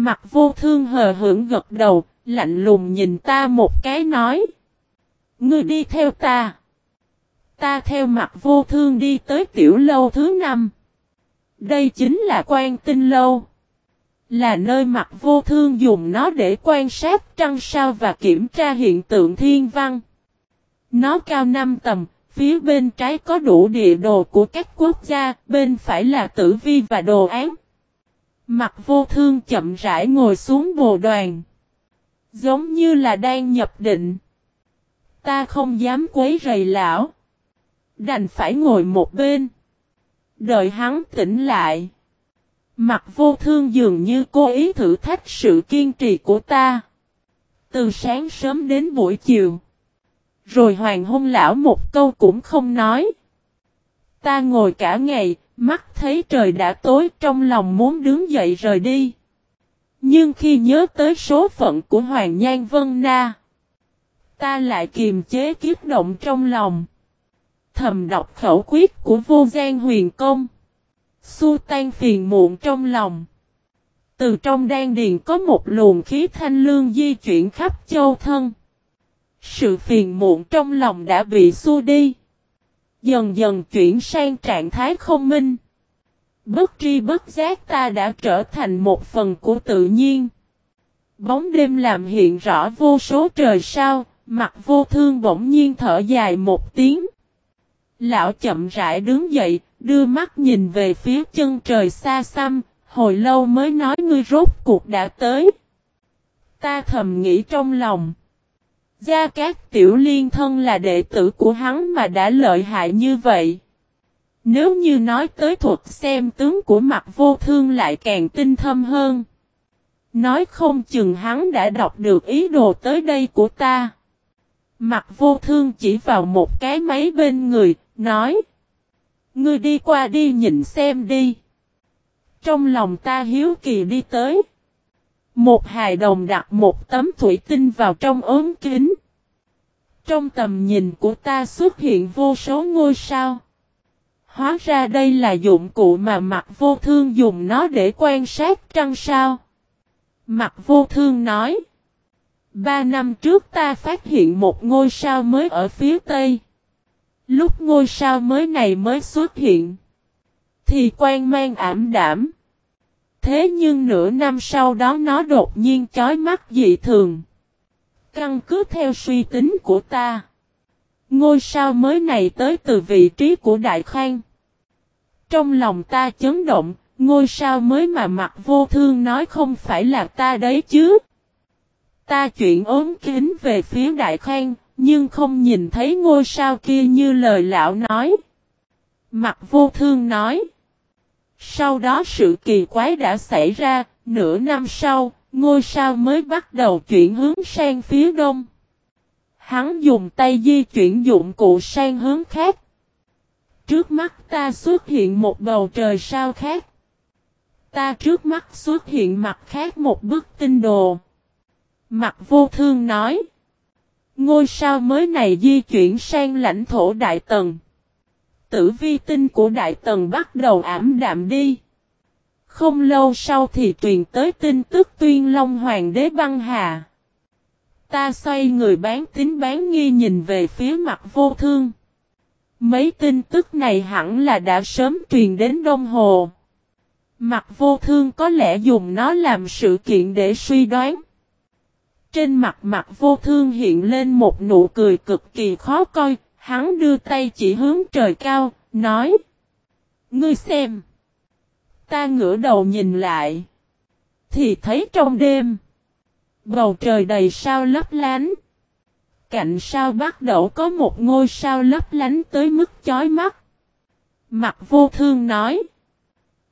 Mặt vô thương hờ hưởng gật đầu, lạnh lùng nhìn ta một cái nói. Ngươi đi theo ta. Ta theo mặt vô thương đi tới tiểu lâu thứ năm. Đây chính là quan tinh lâu. Là nơi mặt vô thương dùng nó để quan sát trăng sao và kiểm tra hiện tượng thiên văn. Nó cao 5 tầm, phía bên trái có đủ địa đồ của các quốc gia, bên phải là tử vi và đồ án. Mặt vô thương chậm rãi ngồi xuống bồ đoàn. Giống như là đang nhập định. Ta không dám quấy rầy lão. Đành phải ngồi một bên. Đợi hắn tỉnh lại. Mặt vô thương dường như cố ý thử thách sự kiên trì của ta. Từ sáng sớm đến buổi chiều. Rồi hoàng hôn lão một câu cũng không nói. Ta ngồi cả ngày, mắt thấy trời đã tối trong lòng muốn đứng dậy rời đi. Nhưng khi nhớ tới số phận của Hoàng Nhan Vân Na, ta lại kiềm chế kiếp động trong lòng. Thầm đọc khẩu quyết của vô gian huyền công. Xua tan phiền muộn trong lòng. Từ trong đan điền có một luồng khí thanh lương di chuyển khắp châu thân. Sự phiền muộn trong lòng đã bị xua đi. Dần dần chuyển sang trạng thái không minh. Bất tri bất giác ta đã trở thành một phần của tự nhiên. Bóng đêm làm hiện rõ vô số trời sao, mặt vô thương bỗng nhiên thở dài một tiếng. Lão chậm rãi đứng dậy, đưa mắt nhìn về phía chân trời xa xăm, hồi lâu mới nói ngươi rốt cuộc đã tới. Ta thầm nghĩ trong lòng. Gia Cát Tiểu Liên thân là đệ tử của hắn mà đã lợi hại như vậy. Nếu như nói tới thuật xem tướng của mặt vô thương lại càng tinh thâm hơn. Nói không chừng hắn đã đọc được ý đồ tới đây của ta. Mặt vô thương chỉ vào một cái máy bên người, nói. Ngươi đi qua đi nhìn xem đi. Trong lòng ta hiếu kỳ đi tới. Một hài đồng đặt một tấm thủy tinh vào trong ốm kính. Trong tầm nhìn của ta xuất hiện vô số ngôi sao. Hóa ra đây là dụng cụ mà mặt vô thương dùng nó để quan sát trăng sao. Mặt vô thương nói. Ba năm trước ta phát hiện một ngôi sao mới ở phía tây. Lúc ngôi sao mới này mới xuất hiện. Thì quan mang ảm đảm. Thế nhưng nửa năm sau đó nó đột nhiên chói mắt dị thường. Căn cứ theo suy tính của ta. Ngôi sao mới này tới từ vị trí của Đại Khang. Trong lòng ta chấn động, ngôi sao mới mà mặt vô thương nói không phải là ta đấy chứ. Ta chuyển ốm kính về phía Đại Khang, nhưng không nhìn thấy ngôi sao kia như lời lão nói. Mặt vô thương nói. Sau đó sự kỳ quái đã xảy ra, nửa năm sau, ngôi sao mới bắt đầu chuyển hướng sang phía đông. Hắn dùng tay di chuyển dụng cụ sang hướng khác. Trước mắt ta xuất hiện một bầu trời sao khác. Ta trước mắt xuất hiện mặt khác một bức tinh đồ. Mặt vô thương nói. Ngôi sao mới này di chuyển sang lãnh thổ Đại Tần. Tử vi tinh của Đại Tần bắt đầu ảm đạm đi. Không lâu sau thì truyền tới tin tức tuyên long hoàng đế băng hà. Ta xoay người bán tính bán nghi nhìn về phía mặt vô thương. Mấy tin tức này hẳn là đã sớm truyền đến Đông Hồ. Mặt vô thương có lẽ dùng nó làm sự kiện để suy đoán. Trên mặt mặt vô thương hiện lên một nụ cười cực kỳ khó coi, hắn đưa tay chỉ hướng trời cao, nói. Ngươi xem. Ta ngửa đầu nhìn lại. Thì thấy trong đêm. Bầu trời đầy sao lấp lánh. Cạnh sao bắt đầu có một ngôi sao lấp lánh tới mức chói mắt. Mặt vô thương nói.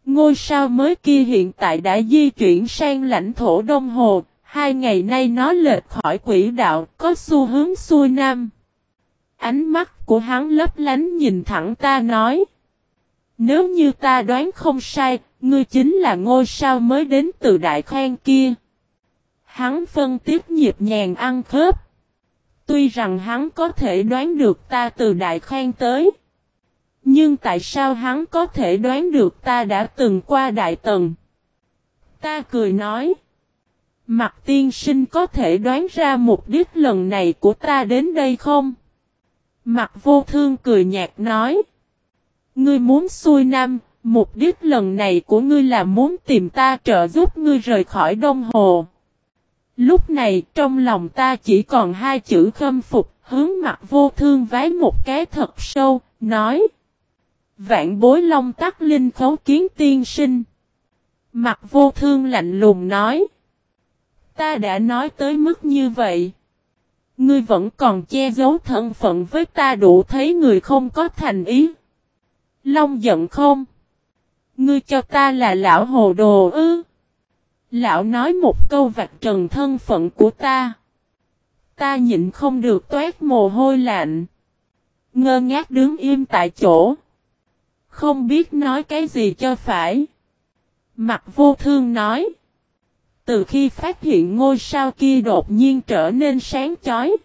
Ngôi sao mới kia hiện tại đã di chuyển sang lãnh thổ Đông Hồ. Hai ngày nay nó lệch khỏi quỹ đạo có xu hướng xuôi nam. Ánh mắt của hắn lấp lánh nhìn thẳng ta nói. Nếu như ta đoán không sai, ngươi chính là ngôi sao mới đến từ đại khoan kia. Hắn phân tiếp nhịp nhàng ăn khớp. Tuy rằng hắn có thể đoán được ta từ đại khoan tới. Nhưng tại sao hắn có thể đoán được ta đã từng qua đại tầng? Ta cười nói. Mặt tiên sinh có thể đoán ra mục đích lần này của ta đến đây không? Mặt vô thương cười nhạt nói. Ngươi muốn xuôi nam, mục đích lần này của ngươi là muốn tìm ta trợ giúp ngươi rời khỏi đông hồ. Lúc này trong lòng ta chỉ còn hai chữ khâm phục, hướng mặt vô thương vái một cái thật sâu, nói. Vạn bối long tắc linh khấu kiến tiên sinh. Mặt vô thương lạnh lùng nói. Ta đã nói tới mức như vậy. Ngươi vẫn còn che giấu thân phận với ta đủ thấy người không có thành ý. Long giận không? Ngươi cho ta là lão hồ đồ ư? Lão nói một câu vạch trần thân phận của ta. Ta nhịn không được toát mồ hôi lạnh. Ngơ ngác đứng im tại chỗ. Không biết nói cái gì cho phải. Mặt vô thương nói. Từ khi phát hiện ngôi sao kia đột nhiên trở nên sáng chói.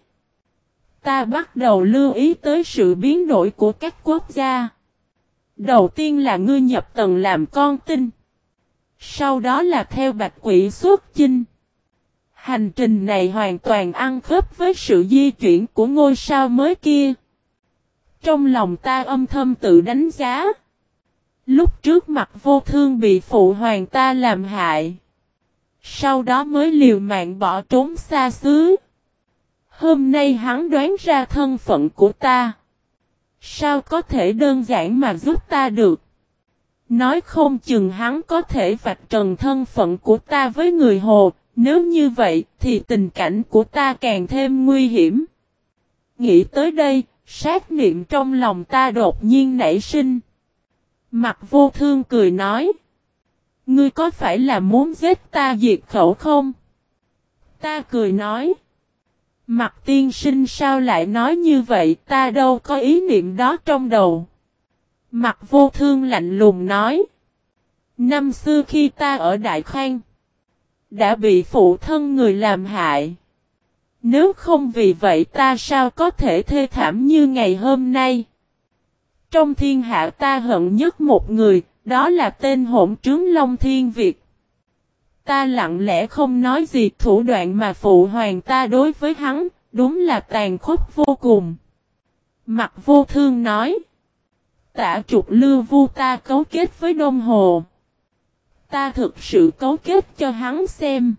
Ta bắt đầu lưu ý tới sự biến đổi của các quốc gia. Đầu tiên là ngươi nhập tầng làm con tin. Sau đó là theo bạch quỷ xuất chinh. Hành trình này hoàn toàn ăn khớp với sự di chuyển của ngôi sao mới kia. Trong lòng ta âm thầm tự đánh giá. Lúc trước mặt vô thương bị phụ hoàng ta làm hại. Sau đó mới liều mạng bỏ trốn xa xứ. Hôm nay hắn đoán ra thân phận của ta. Sao có thể đơn giản mà giúp ta được? Nói không chừng hắn có thể vạch trần thân phận của ta với người hồ, nếu như vậy thì tình cảnh của ta càng thêm nguy hiểm. Nghĩ tới đây, sát niệm trong lòng ta đột nhiên nảy sinh. Mặt vô thương cười nói. Ngươi có phải là muốn giết ta diệt khẩu không? Ta cười nói. Mặt tiên sinh sao lại nói như vậy ta đâu có ý niệm đó trong đầu. Mặt vô thương lạnh lùng nói. Năm xưa khi ta ở Đại Khang. Đã bị phụ thân người làm hại. Nếu không vì vậy ta sao có thể thê thảm như ngày hôm nay. Trong thiên hạ ta hận nhất một người, đó là tên hỗn trướng Long Thiên Việt. Ta lặng lẽ không nói gì thủ đoạn mà phụ hoàng ta đối với hắn, đúng là tàn khốc vô cùng. Mặt vô thương nói. Tả trục lưu vu ta cấu kết với Đông Hồ. Ta thực sự cấu kết cho hắn xem.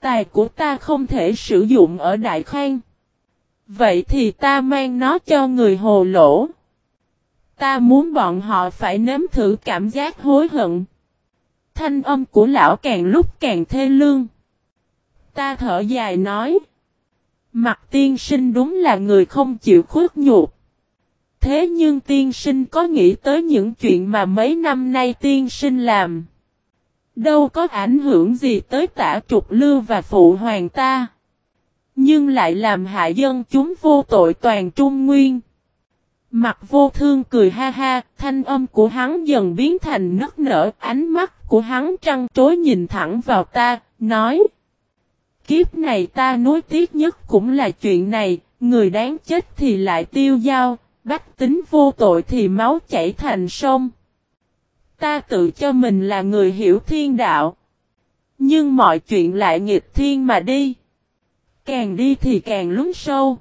Tài của ta không thể sử dụng ở Đại Khang. Vậy thì ta mang nó cho người hồ lỗ. Ta muốn bọn họ phải nếm thử cảm giác hối hận. Thanh âm của lão càng lúc càng thê lương. Ta thở dài nói. Mặt tiên sinh đúng là người không chịu khuất nhục. Thế nhưng tiên sinh có nghĩ tới những chuyện mà mấy năm nay tiên sinh làm. Đâu có ảnh hưởng gì tới tả trục lưu và phụ hoàng ta. Nhưng lại làm hại dân chúng vô tội toàn trung nguyên. Mặt vô thương cười ha ha, thanh âm của hắn dần biến thành nức nở, ánh mắt của hắn trăng trối nhìn thẳng vào ta, nói. Kiếp này ta nối tiếc nhất cũng là chuyện này, người đáng chết thì lại tiêu dao, bách tính vô tội thì máu chảy thành sông. Ta tự cho mình là người hiểu thiên đạo. Nhưng mọi chuyện lại nghịch thiên mà đi. Càng đi thì càng lún sâu.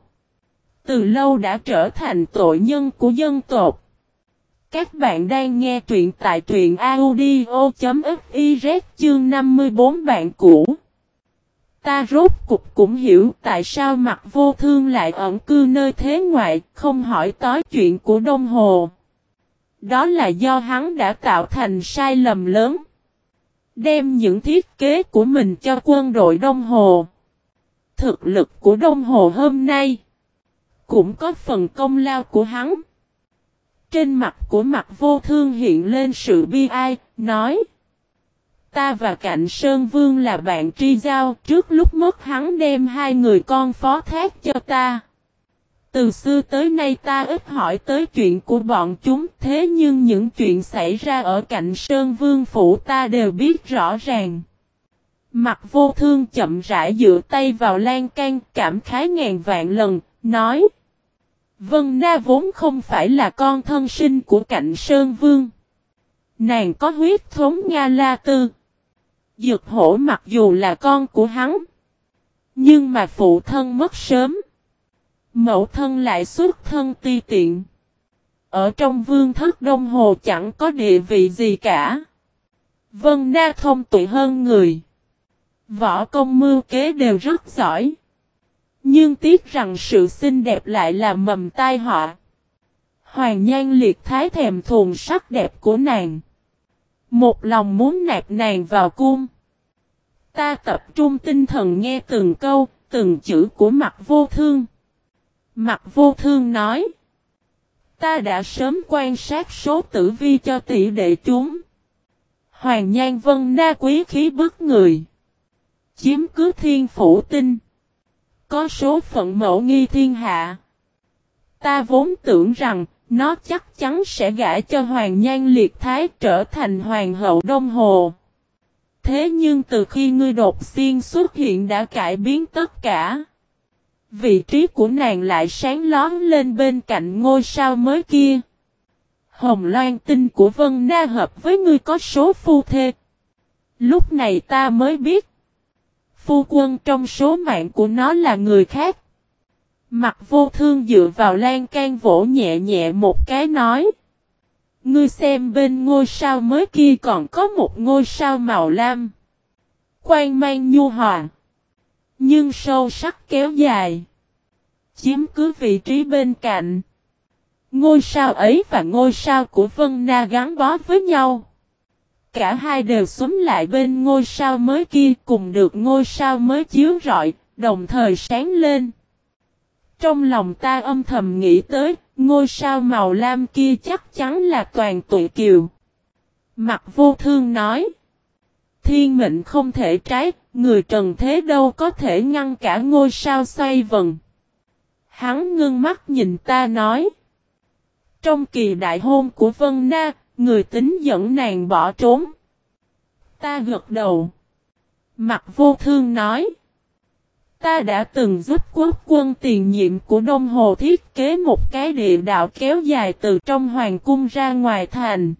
Từ lâu đã trở thành tội nhân của dân tộc. Các bạn đang nghe truyện tại truyện audio.fiz chương 54 bạn cũ. Ta rốt cục cũng hiểu tại sao mặt vô thương lại ẩn cư nơi thế ngoại, không hỏi tối chuyện của Đông Hồ. Đó là do hắn đã tạo thành sai lầm lớn. Đem những thiết kế của mình cho quân đội Đông Hồ. Thực lực của Đông Hồ hôm nay cũng có phần công lao của hắn. Trên mặt của mặt vô thương hiện lên sự bi ai, nói. Ta và Cạnh Sơn Vương là bạn tri giao, trước lúc mất hắn đem hai người con phó thác cho ta. Từ xưa tới nay ta ít hỏi tới chuyện của bọn chúng, thế nhưng những chuyện xảy ra ở cạnh Sơn Vương Phủ ta đều biết rõ ràng. Mặt vô thương chậm rãi dựa tay vào lan can, cảm khái ngàn vạn lần, nói. Vân Na vốn không phải là con thân sinh của cạnh Sơn Vương. Nàng có huyết thống Nga La Tư. Dược hổ mặc dù là con của hắn. Nhưng mà phụ thân mất sớm. Mẫu thân lại xuất thân ti tiện. Ở trong vương thất đông hồ chẳng có địa vị gì cả. Vân Na thông tuệ hơn người. Võ công mưu kế đều rất giỏi. Nhưng tiếc rằng sự xinh đẹp lại là mầm tai họa. Hoàng Nhan liệt thái thèm thuồng sắc đẹp của nàng. Một lòng muốn nạp nàng vào cung. Ta tập trung tinh thần nghe từng câu, từng chữ của mặt vô thương. Mặt vô thương nói. Ta đã sớm quan sát số tử vi cho tỷ đệ chúng. Hoàng Nhan Vân Na quý khí bức người. Chiếm cứ thiên phủ tinh. Có số phận mẫu nghi thiên hạ. Ta vốn tưởng rằng, nó chắc chắn sẽ gả cho Hoàng Nhan Liệt Thái trở thành Hoàng hậu Đông Hồ. Thế nhưng từ khi ngươi đột xuyên xuất hiện đã cải biến tất cả. Vị trí của nàng lại sáng lón lên bên cạnh ngôi sao mới kia. Hồng Loan tinh của Vân Na hợp với ngươi có số phu thê. Lúc này ta mới biết. Phu quân trong số mạng của nó là người khác. Mặt vô thương dựa vào lan can vỗ nhẹ nhẹ một cái nói. Ngươi xem bên ngôi sao mới kia còn có một ngôi sao màu lam. Quang mang nhu hòa. Nhưng sâu sắc kéo dài. Chiếm cứ vị trí bên cạnh. Ngôi sao ấy và ngôi sao của Vân Na gắn bó với nhau. Cả hai đều xuống lại bên ngôi sao mới kia cùng được ngôi sao mới chiếu rọi, đồng thời sáng lên. Trong lòng ta âm thầm nghĩ tới, ngôi sao màu lam kia chắc chắn là toàn tụi kiều. Mặt vô thương nói. Thiên mệnh không thể trái, người trần thế đâu có thể ngăn cả ngôi sao xoay vần. Hắn ngưng mắt nhìn ta nói. Trong kỳ đại hôn của Vân Na, người tính dẫn nàng bỏ trốn. Ta gật đầu. Mặt vô thương nói. Ta đã từng giúp quốc quân tiền nhiệm của Đông Hồ thiết kế một cái địa đạo kéo dài từ trong hoàng cung ra ngoài thành.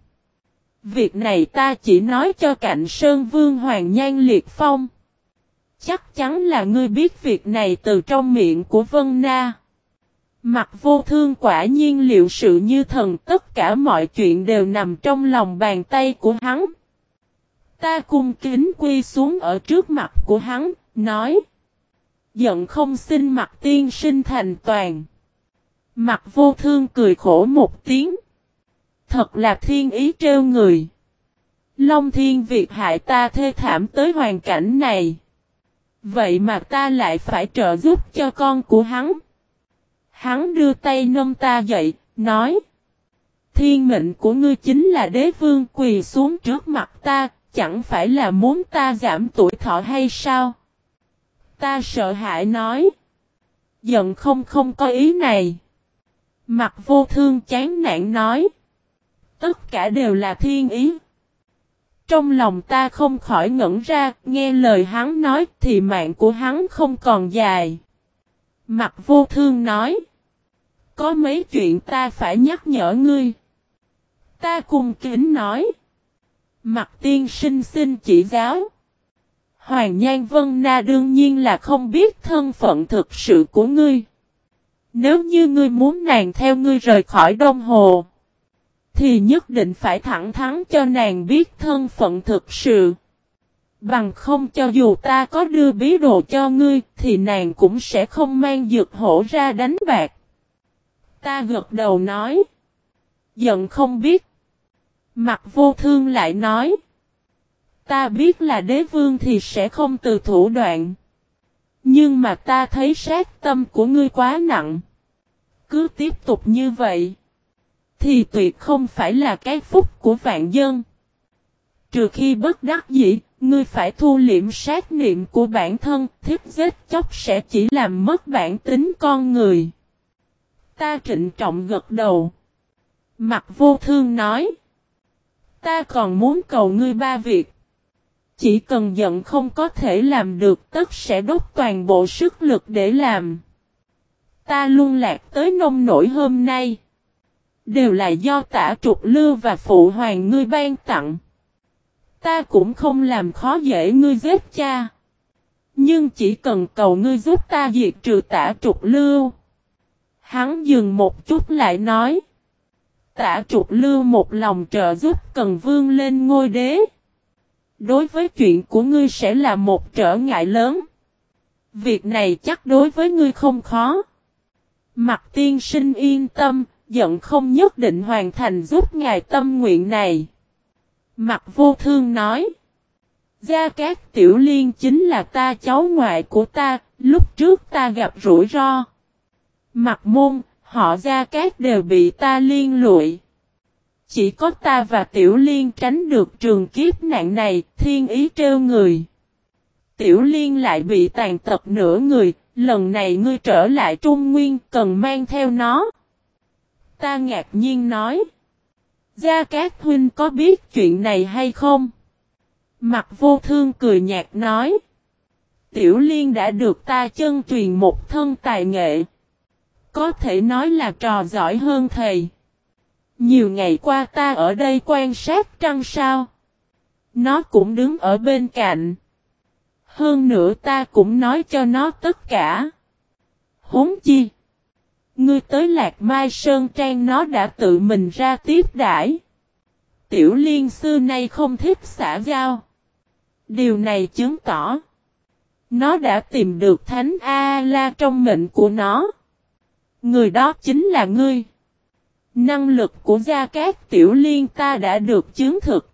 Việc này ta chỉ nói cho cạnh Sơn Vương Hoàng Nhan Liệt Phong. Chắc chắn là ngươi biết việc này từ trong miệng của Vân Na. Mặt vô thương quả nhiên liệu sự như thần tất cả mọi chuyện đều nằm trong lòng bàn tay của hắn. Ta cung kính quy xuống ở trước mặt của hắn, nói. Giận không xin mặt tiên sinh thành toàn. Mặt vô thương cười khổ một tiếng. Thật là thiên ý trêu người. Long thiên việc hại ta thê thảm tới hoàn cảnh này. Vậy mà ta lại phải trợ giúp cho con của hắn. Hắn đưa tay nâng ta dậy, nói. Thiên mệnh của ngươi chính là đế vương quỳ xuống trước mặt ta, chẳng phải là muốn ta giảm tuổi thọ hay sao? Ta sợ hãi nói. Giận không không có ý này. Mặt vô thương chán nản nói. Tất cả đều là thiên ý. Trong lòng ta không khỏi ngẩn ra, nghe lời hắn nói thì mạng của hắn không còn dài. Mặt vô thương nói. Có mấy chuyện ta phải nhắc nhở ngươi. Ta cùng kính nói. Mặt tiên sinh xin chỉ giáo. Hoàng Nhan Vân Na đương nhiên là không biết thân phận thực sự của ngươi. Nếu như ngươi muốn nàng theo ngươi rời khỏi Đông Hồ, thì nhất định phải thẳng thắn cho nàng biết thân phận thực sự. Bằng không cho dù ta có đưa bí đồ cho ngươi, thì nàng cũng sẽ không mang dược hổ ra đánh bạc. Ta gật đầu nói. Giận không biết. Mặt vô thương lại nói. Ta biết là đế vương thì sẽ không từ thủ đoạn. Nhưng mà ta thấy sát tâm của ngươi quá nặng. Cứ tiếp tục như vậy. Thì tuyệt không phải là cái phúc của vạn dân. Trừ khi bất đắc dĩ, ngươi phải thu liệm sát niệm của bản thân, thiếp giết chóc sẽ chỉ làm mất bản tính con người. Ta trịnh trọng gật đầu. Mặt vô thương nói. Ta còn muốn cầu ngươi ba việc. Chỉ cần giận không có thể làm được tất sẽ đốt toàn bộ sức lực để làm. Ta luôn lạc tới nông nổi hôm nay. Đều là do tả trục lưu và phụ hoàng ngươi ban tặng. Ta cũng không làm khó dễ ngươi giết cha. Nhưng chỉ cần cầu ngươi giúp ta diệt trừ tả trục lưu. Hắn dừng một chút lại nói. Tả trục lưu một lòng trợ giúp cần vương lên ngôi đế. Đối với chuyện của ngươi sẽ là một trở ngại lớn. Việc này chắc đối với ngươi không khó. Mặt tiên sinh yên tâm, giận không nhất định hoàn thành giúp ngài tâm nguyện này. Mặt vô thương nói. Gia Cát Tiểu Liên chính là ta cháu ngoại của ta, lúc trước ta gặp rủi ro. Mặt môn, họ Gia Cát đều bị ta liên lụy. Chỉ có ta và Tiểu Liên tránh được trường kiếp nạn này, thiên ý trêu người. Tiểu Liên lại bị tàn tật nửa người, lần này ngươi trở lại Trung Nguyên cần mang theo nó. Ta ngạc nhiên nói. Gia Cát Huynh có biết chuyện này hay không? Mặt vô thương cười nhạt nói. Tiểu Liên đã được ta chân truyền một thân tài nghệ. Có thể nói là trò giỏi hơn thầy. Nhiều ngày qua ta ở đây quan sát trăng sao. Nó cũng đứng ở bên cạnh. Hơn nữa ta cũng nói cho nó tất cả. Hốn chi. Ngươi tới Lạc Mai Sơn Trang nó đã tự mình ra tiếp đãi. Tiểu liên xưa nay không thích xã giao. Điều này chứng tỏ. Nó đã tìm được Thánh A-La trong mệnh của nó. Người đó chính là ngươi. Năng lực của Gia Cát Tiểu Liên ta đã được chứng thực.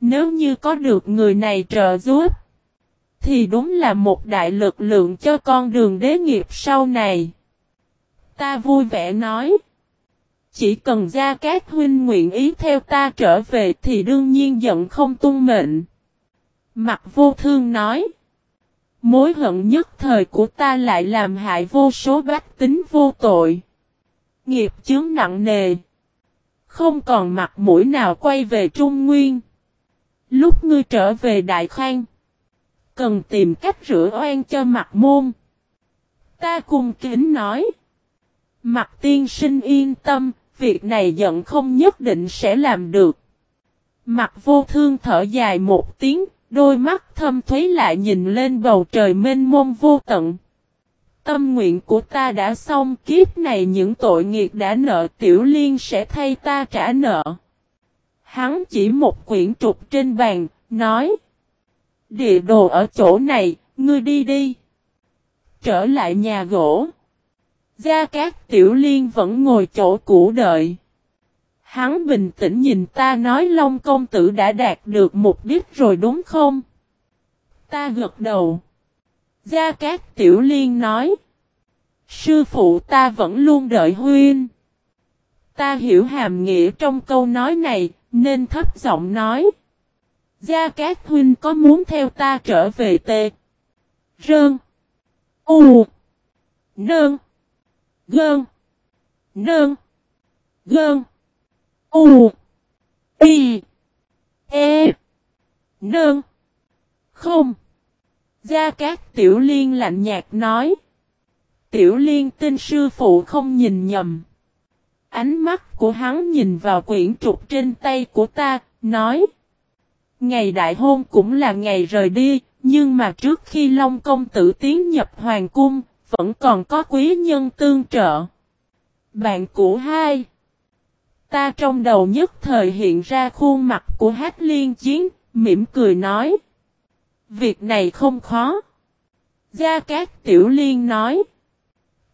Nếu như có được người này trợ giúp. Thì đúng là một đại lực lượng cho con đường đế nghiệp sau này. Ta vui vẻ nói. Chỉ cần Gia Cát Huynh nguyện ý theo ta trở về thì đương nhiên giận không tung mệnh. Mặt vô thương nói. Mối hận nhất thời của ta lại làm hại vô số bách tính vô tội. Nghiệp chướng nặng nề. Không còn mặt mũi nào quay về Trung Nguyên. Lúc ngươi trở về Đại Khang. Cần tìm cách rửa oan cho mặt môn. Ta cùng kính nói. Mặt tiên sinh yên tâm, việc này giận không nhất định sẽ làm được. Mặt vô thương thở dài một tiếng, đôi mắt thâm thuế lại nhìn lên bầu trời mênh mông vô tận. Tâm nguyện của ta đã xong kiếp này những tội nghiệt đã nợ tiểu liên sẽ thay ta trả nợ. Hắn chỉ một quyển trục trên bàn, nói. Địa đồ ở chỗ này, ngươi đi đi. Trở lại nhà gỗ. Gia Cát Tiểu Liên vẫn ngồi chỗ cũ đợi. Hắn bình tĩnh nhìn ta nói Long công tử đã đạt được mục đích rồi đúng không? Ta gật đầu. Gia Cát Tiểu Liên nói. Sư phụ ta vẫn luôn đợi huyên. Ta hiểu hàm nghĩa trong câu nói này, nên thấp giọng nói. Gia Cát Huynh có muốn theo ta trở về tê? Rơn. U. Nơn. Gơn. Nơn. Gơn. U. Y. E. Nơn. Không. Gia Cát Tiểu Liên lạnh nhạt nói. Tiểu Liên tin sư phụ không nhìn nhầm. Ánh mắt của hắn nhìn vào quyển trục trên tay của ta, nói. Ngày đại hôn cũng là ngày rời đi, nhưng mà trước khi Long Công Tử tiến nhập Hoàng Cung, vẫn còn có quý nhân tương trợ. Bạn cũ hai. Ta trong đầu nhất thời hiện ra khuôn mặt của Hát Liên Chiến, mỉm cười nói. Việc này không khó. Gia Cát Tiểu Liên nói.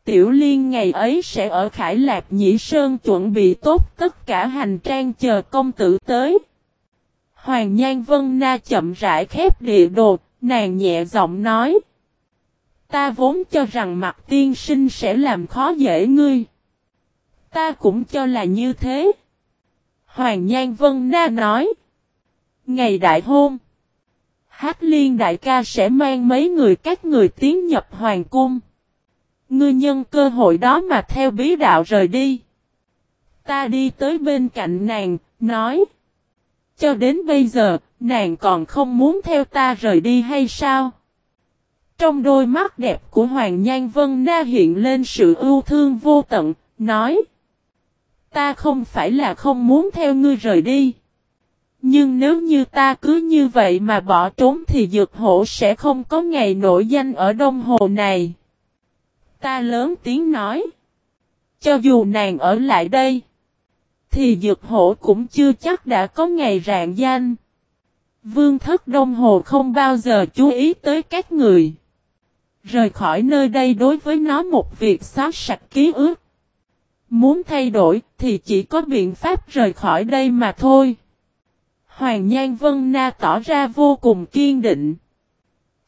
Tiểu Liên ngày ấy sẽ ở Khải Lạc Nhĩ Sơn chuẩn bị tốt tất cả hành trang chờ công tử tới. Hoàng Nhan Vân Na chậm rãi khép địa đồ, nàng nhẹ giọng nói. Ta vốn cho rằng mặt tiên sinh sẽ làm khó dễ ngươi. Ta cũng cho là như thế. Hoàng Nhan Vân Na nói. Ngày đại hôn. Hát liên đại ca sẽ mang mấy người các người tiến nhập hoàng cung. Ngươi nhân cơ hội đó mà theo bí đạo rời đi. Ta đi tới bên cạnh nàng, nói. Cho đến bây giờ, nàng còn không muốn theo ta rời đi hay sao? Trong đôi mắt đẹp của Hoàng Nhan Vân Na hiện lên sự ưu thương vô tận, nói. Ta không phải là không muốn theo ngươi rời đi. Nhưng nếu như ta cứ như vậy mà bỏ trốn thì dược hổ sẽ không có ngày nổi danh ở đông hồ này. Ta lớn tiếng nói. Cho dù nàng ở lại đây, thì dược hổ cũng chưa chắc đã có ngày rạng danh. Vương thất đông hồ không bao giờ chú ý tới các người. Rời khỏi nơi đây đối với nó một việc xóa sạch ký ức. Muốn thay đổi thì chỉ có biện pháp rời khỏi đây mà thôi. Hoàng Nhan Vân Na tỏ ra vô cùng kiên định.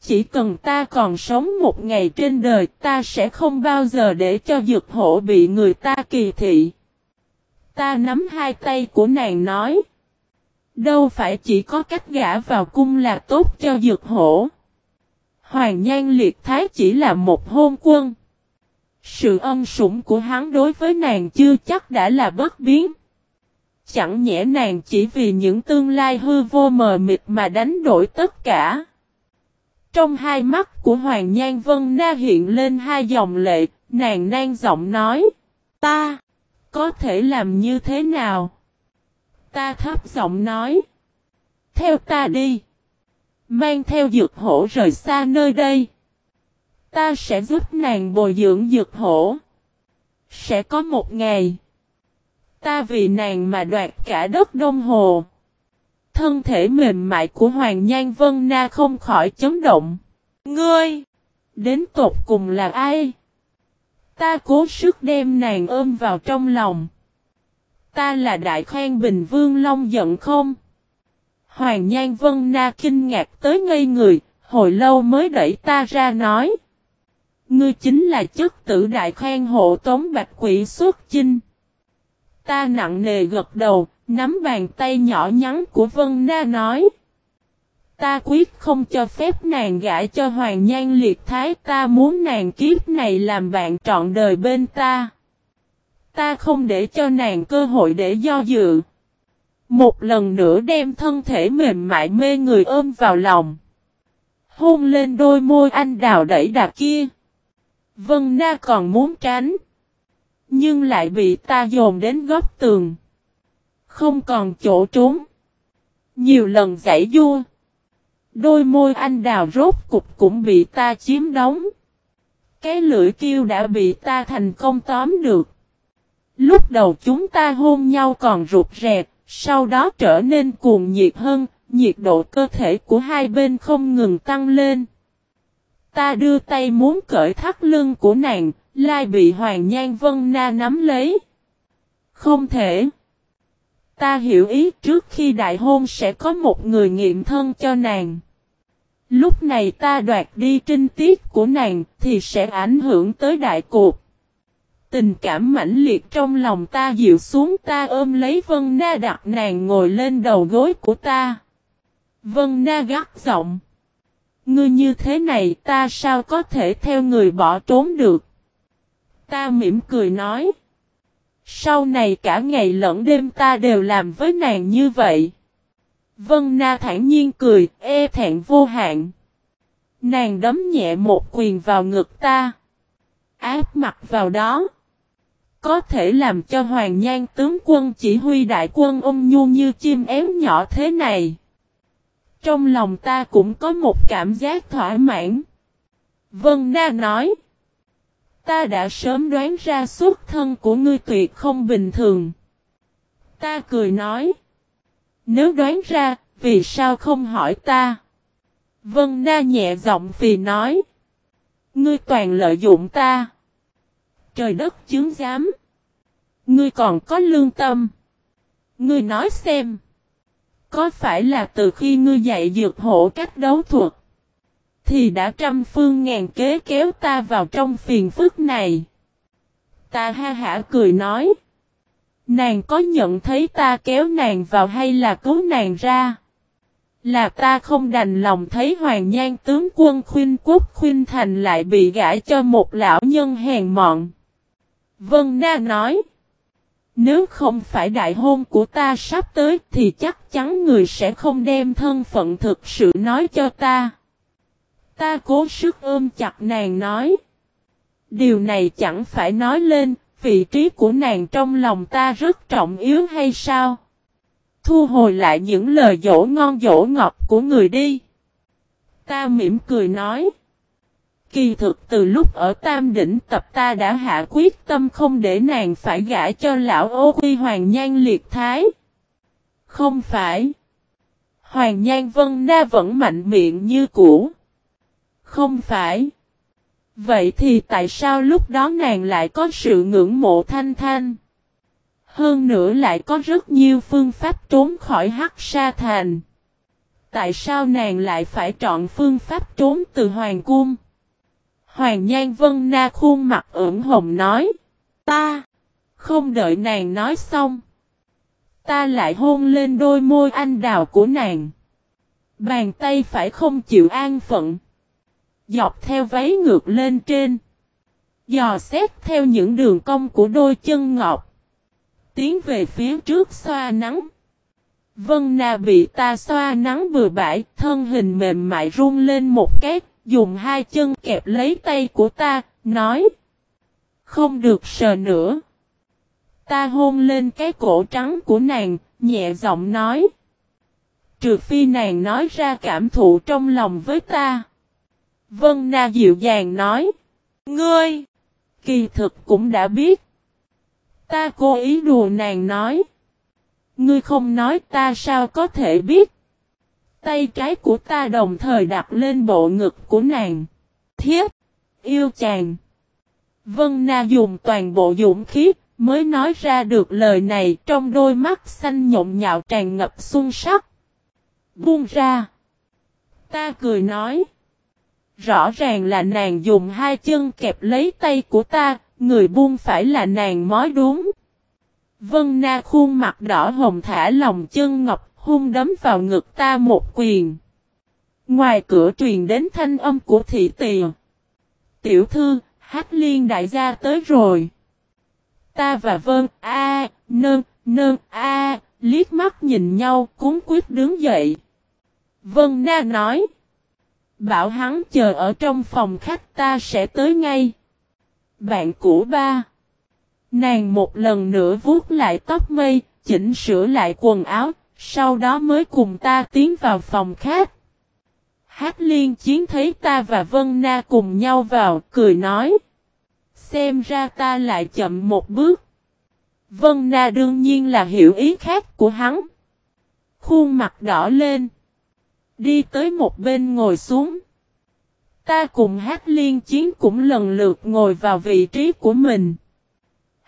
Chỉ cần ta còn sống một ngày trên đời, ta sẽ không bao giờ để cho dược hổ bị người ta kỳ thị. Ta nắm hai tay của nàng nói. Đâu phải chỉ có cách gã vào cung là tốt cho dược hổ. Hoàng Nhan Liệt Thái chỉ là một hôn quân. Sự ân sủng của hắn đối với nàng chưa chắc đã là bất biến. Chẳng nhẽ nàng chỉ vì những tương lai hư vô mờ mịt mà đánh đổi tất cả. Trong hai mắt của Hoàng Nhan Vân Na hiện lên hai dòng lệ, nàng nan giọng nói. Ta, có thể làm như thế nào? Ta thấp giọng nói. Theo ta đi. Mang theo dược hổ rời xa nơi đây. Ta sẽ giúp nàng bồi dưỡng dược hổ. Sẽ có một ngày. Ta vì nàng mà đoạt cả đất Đông Hồ. Thân thể mềm mại của Hoàng Nhan Vân Na không khỏi chấn động. Ngươi! Đến tột cùng là ai? Ta cố sức đem nàng ôm vào trong lòng. Ta là Đại Khoan Bình Vương Long giận không? Hoàng Nhan Vân Na kinh ngạc tới ngây người, hồi lâu mới đẩy ta ra nói. Ngươi chính là chức tử Đại Khoan hộ tống Bạch Quỷ xuất chinh. Ta nặng nề gật đầu, nắm bàn tay nhỏ nhắn của Vân Na nói. Ta quyết không cho phép nàng gãi cho Hoàng Nhan Liệt Thái ta muốn nàng kiếp này làm bạn trọn đời bên ta. Ta không để cho nàng cơ hội để do dự. Một lần nữa đem thân thể mềm mại mê người ôm vào lòng. Hôn lên đôi môi anh đào đẩy đà kia. Vân Na còn muốn tránh. Nhưng lại bị ta dồn đến góc tường. Không còn chỗ trốn. Nhiều lần giải vua. Đôi môi anh đào rốt cục cũng bị ta chiếm đóng. Cái lưỡi kêu đã bị ta thành công tóm được. Lúc đầu chúng ta hôn nhau còn rụt rẹt, sau đó trở nên cuồng nhiệt hơn, nhiệt độ cơ thể của hai bên không ngừng tăng lên. Ta đưa tay muốn cởi thắt lưng của nàng, lai bị Hoàng Nhan Vân Na nắm lấy. Không thể. Ta hiểu ý trước khi đại hôn sẽ có một người nghiệm thân cho nàng. Lúc này ta đoạt đi trinh tiết của nàng thì sẽ ảnh hưởng tới đại cuộc. Tình cảm mãnh liệt trong lòng ta dịu xuống ta ôm lấy Vân Na đặt nàng ngồi lên đầu gối của ta. Vân Na gắt giọng. Ngươi như thế này ta sao có thể theo người bỏ trốn được. Ta mỉm cười nói. Sau này cả ngày lẫn đêm ta đều làm với nàng như vậy. Vân Na thản nhiên cười, e thẹn vô hạn. Nàng đấm nhẹ một quyền vào ngực ta. Áp mặt vào đó. Có thể làm cho Hoàng Nhan tướng quân chỉ huy đại quân ôm nhu như chim éo nhỏ thế này. Trong lòng ta cũng có một cảm giác thỏa mãn. Vân Na nói. Ta đã sớm đoán ra xuất thân của ngươi tuyệt không bình thường. Ta cười nói. Nếu đoán ra, vì sao không hỏi ta? Vân Na nhẹ giọng vì nói. Ngươi toàn lợi dụng ta. Trời đất chứng giám. Ngươi còn có lương tâm. Ngươi nói xem. Có phải là từ khi ngươi dạy dược hộ cách đấu thuật. Thì đã trăm phương ngàn kế kéo ta vào trong phiền phức này. Ta ha hả cười nói. Nàng có nhận thấy ta kéo nàng vào hay là cứu nàng ra? Là ta không đành lòng thấy hoàng nhan tướng quân khuyên quốc khuyên thành lại bị gãi cho một lão nhân hèn mọn. Vân Na nói. Nếu không phải đại hôn của ta sắp tới thì chắc chắn người sẽ không đem thân phận thực sự nói cho ta. Ta cố sức ôm chặt nàng nói. Điều này chẳng phải nói lên, vị trí của nàng trong lòng ta rất trọng yếu hay sao? Thu hồi lại những lời dỗ ngon dỗ ngọt của người đi. Ta mỉm cười nói. Kỳ thực từ lúc ở Tam Đỉnh tập ta đã hạ quyết tâm không để nàng phải gả cho lão ô quy hoàng nhan liệt thái. Không phải. Hoàng nhan vân na vẫn mạnh miệng như cũ. Không phải. Vậy thì tại sao lúc đó nàng lại có sự ngưỡng mộ thanh thanh? Hơn nữa lại có rất nhiều phương pháp trốn khỏi hắc sa thành. Tại sao nàng lại phải chọn phương pháp trốn từ hoàng cung? Hoàng Nhan Vân Na khuôn mặt ửng hồng nói. Ta. Không đợi nàng nói xong. Ta lại hôn lên đôi môi anh đào của nàng. Bàn tay phải không chịu an phận. Dọc theo váy ngược lên trên. Dò xét theo những đường cong của đôi chân ngọc. Tiến về phía trước xoa nắng. Vân Na bị ta xoa nắng vừa bãi, thân hình mềm mại run lên một cái, dùng hai chân kẹp lấy tay của ta, nói. Không được sờ nữa. Ta hôn lên cái cổ trắng của nàng, nhẹ giọng nói. Trừ phi nàng nói ra cảm thụ trong lòng với ta. Vân Na dịu dàng nói. Ngươi! Kỳ thực cũng đã biết. Ta cố ý đùa nàng nói. Ngươi không nói ta sao có thể biết. Tay trái của ta đồng thời đặt lên bộ ngực của nàng. Thiết! Yêu chàng! Vân Na dùng toàn bộ dũng khí mới nói ra được lời này trong đôi mắt xanh nhộn nhạo tràn ngập xuân sắc. Buông ra! Ta cười nói. Rõ ràng là nàng dùng hai chân kẹp lấy tay của ta, người buông phải là nàng mói đúng. Vân Na khuôn mặt đỏ hồng thả lòng chân ngọc hung đấm vào ngực ta một quyền. Ngoài cửa truyền đến thanh âm của thị tỳ. Tiểu thư, hát liên đại gia tới rồi. Ta và Vân A, nơn, nơn A, liếc mắt nhìn nhau cúng quyết đứng dậy. Vân Na nói. Bảo hắn chờ ở trong phòng khách ta sẽ tới ngay. Bạn cũ ba. Nàng một lần nữa vuốt lại tóc mây, chỉnh sửa lại quần áo, sau đó mới cùng ta tiến vào phòng khác. Hát liên chiến thấy ta và Vân Na cùng nhau vào, cười nói. Xem ra ta lại chậm một bước. Vân Na đương nhiên là hiểu ý khác của hắn. Khuôn mặt đỏ lên. Đi tới một bên ngồi xuống. Ta cùng hát liên chiến cũng lần lượt ngồi vào vị trí của mình.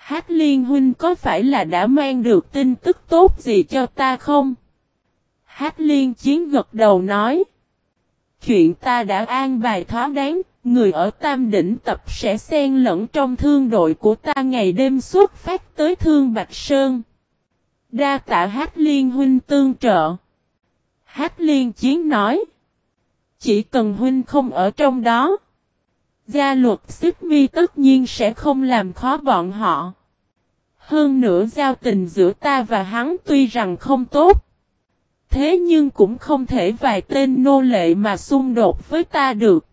Hát liên huynh có phải là đã mang được tin tức tốt gì cho ta không? Hát liên chiến gật đầu nói. Chuyện ta đã an bài thỏa đáng, người ở Tam Đỉnh tập sẽ xen lẫn trong thương đội của ta ngày đêm xuất phát tới thương Bạch Sơn. Đa tạ Hát liên huynh tương trợ. Hát liên chiến nói. Chỉ cần huynh không ở trong đó. Gia luật xích mi tất nhiên sẽ không làm khó bọn họ. Hơn nữa giao tình giữa ta và hắn tuy rằng không tốt. Thế nhưng cũng không thể vài tên nô lệ mà xung đột với ta được.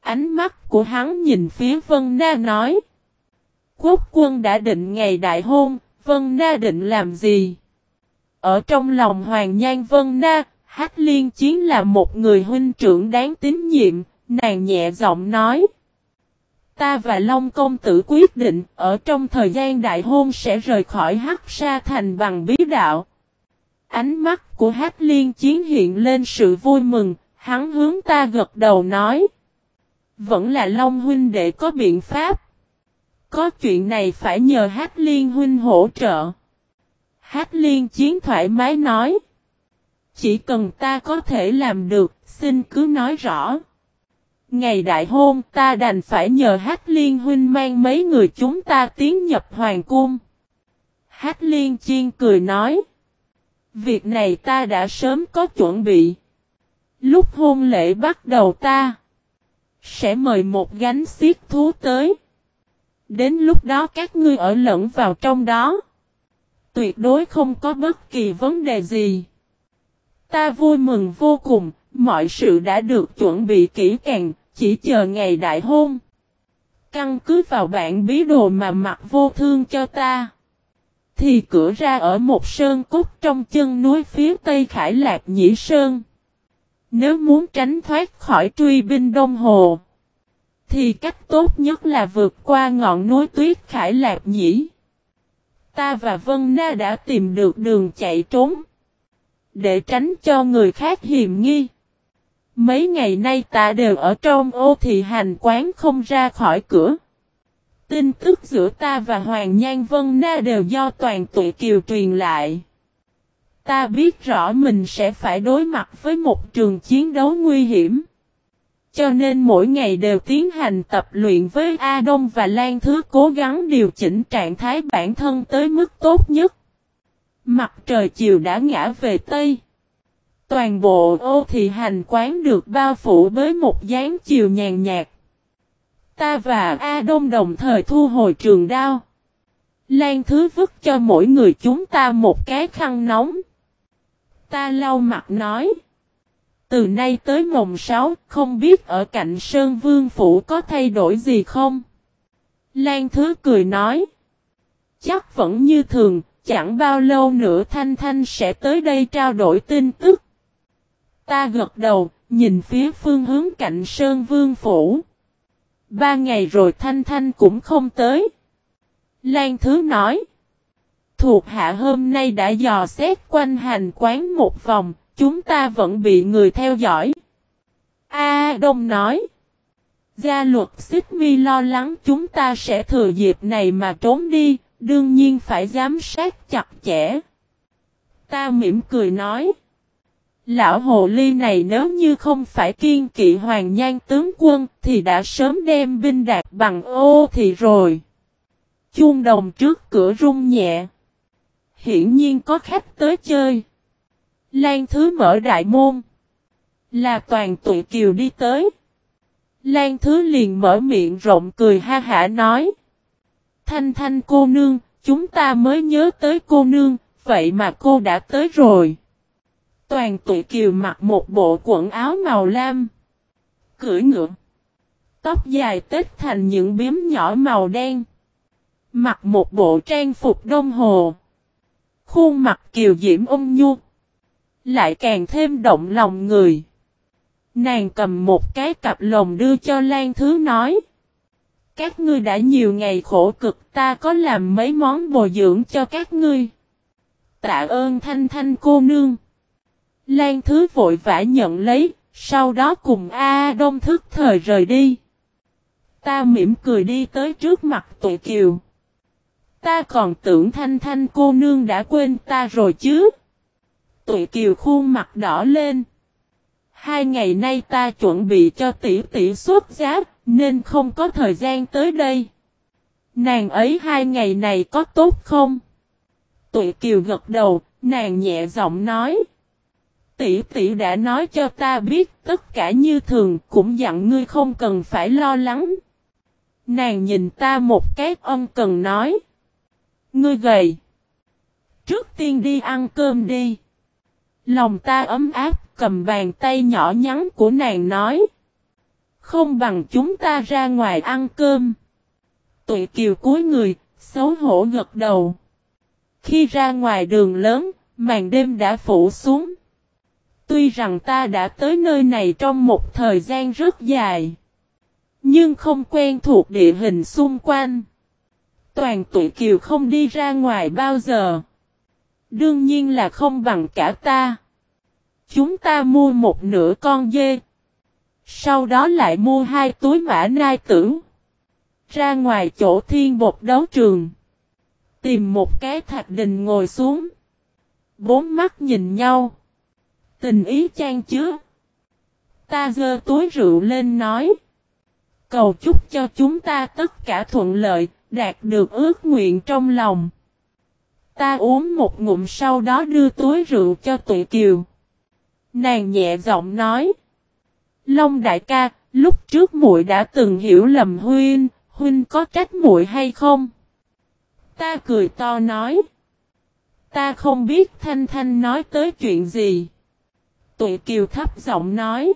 Ánh mắt của hắn nhìn phía Vân Na nói. Quốc quân đã định ngày đại hôn, Vân Na định làm gì? Ở trong lòng Hoàng Nhan Vân Na, Hát Liên Chiến là một người huynh trưởng đáng tín nhiệm, nàng nhẹ giọng nói. Ta và Long Công Tử quyết định ở trong thời gian đại hôn sẽ rời khỏi Hắc Sa Thành bằng bí đạo. Ánh mắt của Hát Liên Chiến hiện lên sự vui mừng, hắn hướng ta gật đầu nói. Vẫn là Long Huynh để có biện pháp. Có chuyện này phải nhờ Hát Liên Huynh hỗ trợ. Hát Liên Chiến thoải mái nói. Chỉ cần ta có thể làm được, xin cứ nói rõ. Ngày đại hôn ta đành phải nhờ Hát Liên huynh mang mấy người chúng ta tiến nhập hoàng cung. Hát Liên chiên cười nói. Việc này ta đã sớm có chuẩn bị. Lúc hôn lễ bắt đầu ta. Sẽ mời một gánh xiết thú tới. Đến lúc đó các ngươi ở lẫn vào trong đó. Tuyệt đối không có bất kỳ vấn đề gì. Ta vui mừng vô cùng, mọi sự đã được chuẩn bị kỹ càng, chỉ chờ ngày đại hôn. Căn cứ vào bản bí đồ mà mặt vô thương cho ta. Thì cửa ra ở một sơn cốt trong chân núi phía tây Khải Lạc Nhĩ Sơn. Nếu muốn tránh thoát khỏi truy binh Đông Hồ. Thì cách tốt nhất là vượt qua ngọn núi tuyết Khải Lạc Nhĩ. Ta và Vân Na đã tìm được đường chạy trốn. Để tránh cho người khác hiểm nghi. Mấy ngày nay ta đều ở trong ô thị hành quán không ra khỏi cửa. Tin tức giữa ta và Hoàng Nhan Vân Na đều do toàn tụi kiều truyền lại. Ta biết rõ mình sẽ phải đối mặt với một trường chiến đấu nguy hiểm. Cho nên mỗi ngày đều tiến hành tập luyện với A Đông và Lan Thứ cố gắng điều chỉnh trạng thái bản thân tới mức tốt nhất. Mặt trời chiều đã ngã về Tây. Toàn bộ ô thị hành quán được bao phủ với một dáng chiều nhàn nhạt. Ta và A Đông đồng thời thu hồi trường đao. Lan Thứ vứt cho mỗi người chúng ta một cái khăn nóng. Ta lau mặt nói. Từ nay tới mồng 6, không biết ở cạnh Sơn Vương Phủ có thay đổi gì không? Lan Thứ cười nói. Chắc vẫn như thường, chẳng bao lâu nữa Thanh Thanh sẽ tới đây trao đổi tin tức. Ta gật đầu, nhìn phía phương hướng cạnh Sơn Vương Phủ. Ba ngày rồi Thanh Thanh cũng không tới. Lan Thứ nói. Thuộc hạ hôm nay đã dò xét quanh hành quán một vòng, chúng ta vẫn bị người theo dõi. A Đông nói. Gia luật xích mi lo lắng chúng ta sẽ thừa dịp này mà trốn đi, đương nhiên phải giám sát chặt chẽ. Ta mỉm cười nói. Lão hồ ly này nếu như không phải kiên kỵ hoàng nhan tướng quân thì đã sớm đem binh đạt bằng ô thì rồi. Chuông đồng trước cửa rung nhẹ. Hiển nhiên có khách tới chơi. Lan Thứ mở đại môn. Là toàn tụi kiều đi tới. Lan Thứ liền mở miệng rộng cười ha hả nói. Thanh thanh cô nương, chúng ta mới nhớ tới cô nương, vậy mà cô đã tới rồi. Toàn tụi kiều mặc một bộ quần áo màu lam. Cưỡi ngựa. Tóc dài tết thành những biếm nhỏ màu đen. Mặc một bộ trang phục đông hồ. Khuôn mặt kiều diễm ung nhu. Lại càng thêm động lòng người. Nàng cầm một cái cặp lồng đưa cho Lan Thứ nói. Các ngươi đã nhiều ngày khổ cực, ta có làm mấy món bồi dưỡng cho các ngươi. Tạ ơn thanh thanh cô nương. Lan Thứ vội vã nhận lấy, sau đó cùng A Đông thức thời rời đi. Ta mỉm cười đi tới trước mặt tụi kiều. Ta còn tưởng thanh thanh cô nương đã quên ta rồi chứ. Tụi kiều khuôn mặt đỏ lên. Hai ngày nay ta chuẩn bị cho tỷ tỷ xuất giá, nên không có thời gian tới đây. Nàng ấy hai ngày này có tốt không? Tụi kiều gật đầu, nàng nhẹ giọng nói. Tỷ tỷ đã nói cho ta biết tất cả như thường cũng dặn ngươi không cần phải lo lắng. Nàng nhìn ta một cái ân cần nói. Ngươi gầy. Trước tiên đi ăn cơm đi. Lòng ta ấm áp cầm bàn tay nhỏ nhắn của nàng nói. Không bằng chúng ta ra ngoài ăn cơm. Tụi kiều cúi người, xấu hổ gật đầu. Khi ra ngoài đường lớn, màn đêm đã phủ xuống. Tuy rằng ta đã tới nơi này trong một thời gian rất dài. Nhưng không quen thuộc địa hình xung quanh. Toàn tụi kiều không đi ra ngoài bao giờ. Đương nhiên là không bằng cả ta. Chúng ta mua một nửa con dê. Sau đó lại mua hai túi mã nai tử. Ra ngoài chỗ thiên bột đấu trường. Tìm một cái thạch đình ngồi xuống. Bốn mắt nhìn nhau. Tình ý chan chứa. Ta dơ túi rượu lên nói. Cầu chúc cho chúng ta tất cả thuận lợi, đạt được ước nguyện trong lòng. Ta uống một ngụm sau đó đưa túi rượu cho tụi kiều. Nàng nhẹ giọng nói. Long đại ca, lúc trước muội đã từng hiểu lầm huynh, huynh có trách muội hay không? Ta cười to nói. Ta không biết Thanh Thanh nói tới chuyện gì. Tụi kiều thấp giọng nói.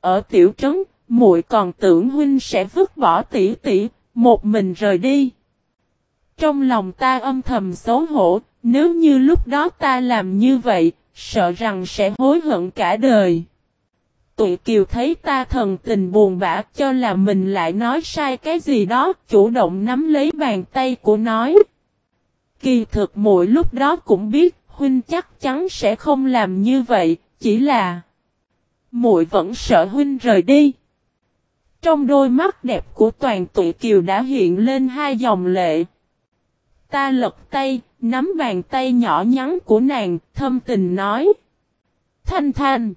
Ở tiểu trấn, muội còn tưởng huynh sẽ vứt bỏ tỷ tỷ, một mình rời đi. Trong lòng ta âm thầm xấu hổ, nếu như lúc đó ta làm như vậy, sợ rằng sẽ hối hận cả đời. Tụi kiều thấy ta thần tình buồn bã cho là mình lại nói sai cái gì đó, chủ động nắm lấy bàn tay của nói. Kỳ thực mỗi lúc đó cũng biết, huynh chắc chắn sẽ không làm như vậy, chỉ là muội vẫn sợ huynh rời đi. Trong đôi mắt đẹp của toàn tụi kiều đã hiện lên hai dòng lệ. Ta lật tay, nắm bàn tay nhỏ nhắn của nàng, thâm tình nói. Thanh thanh.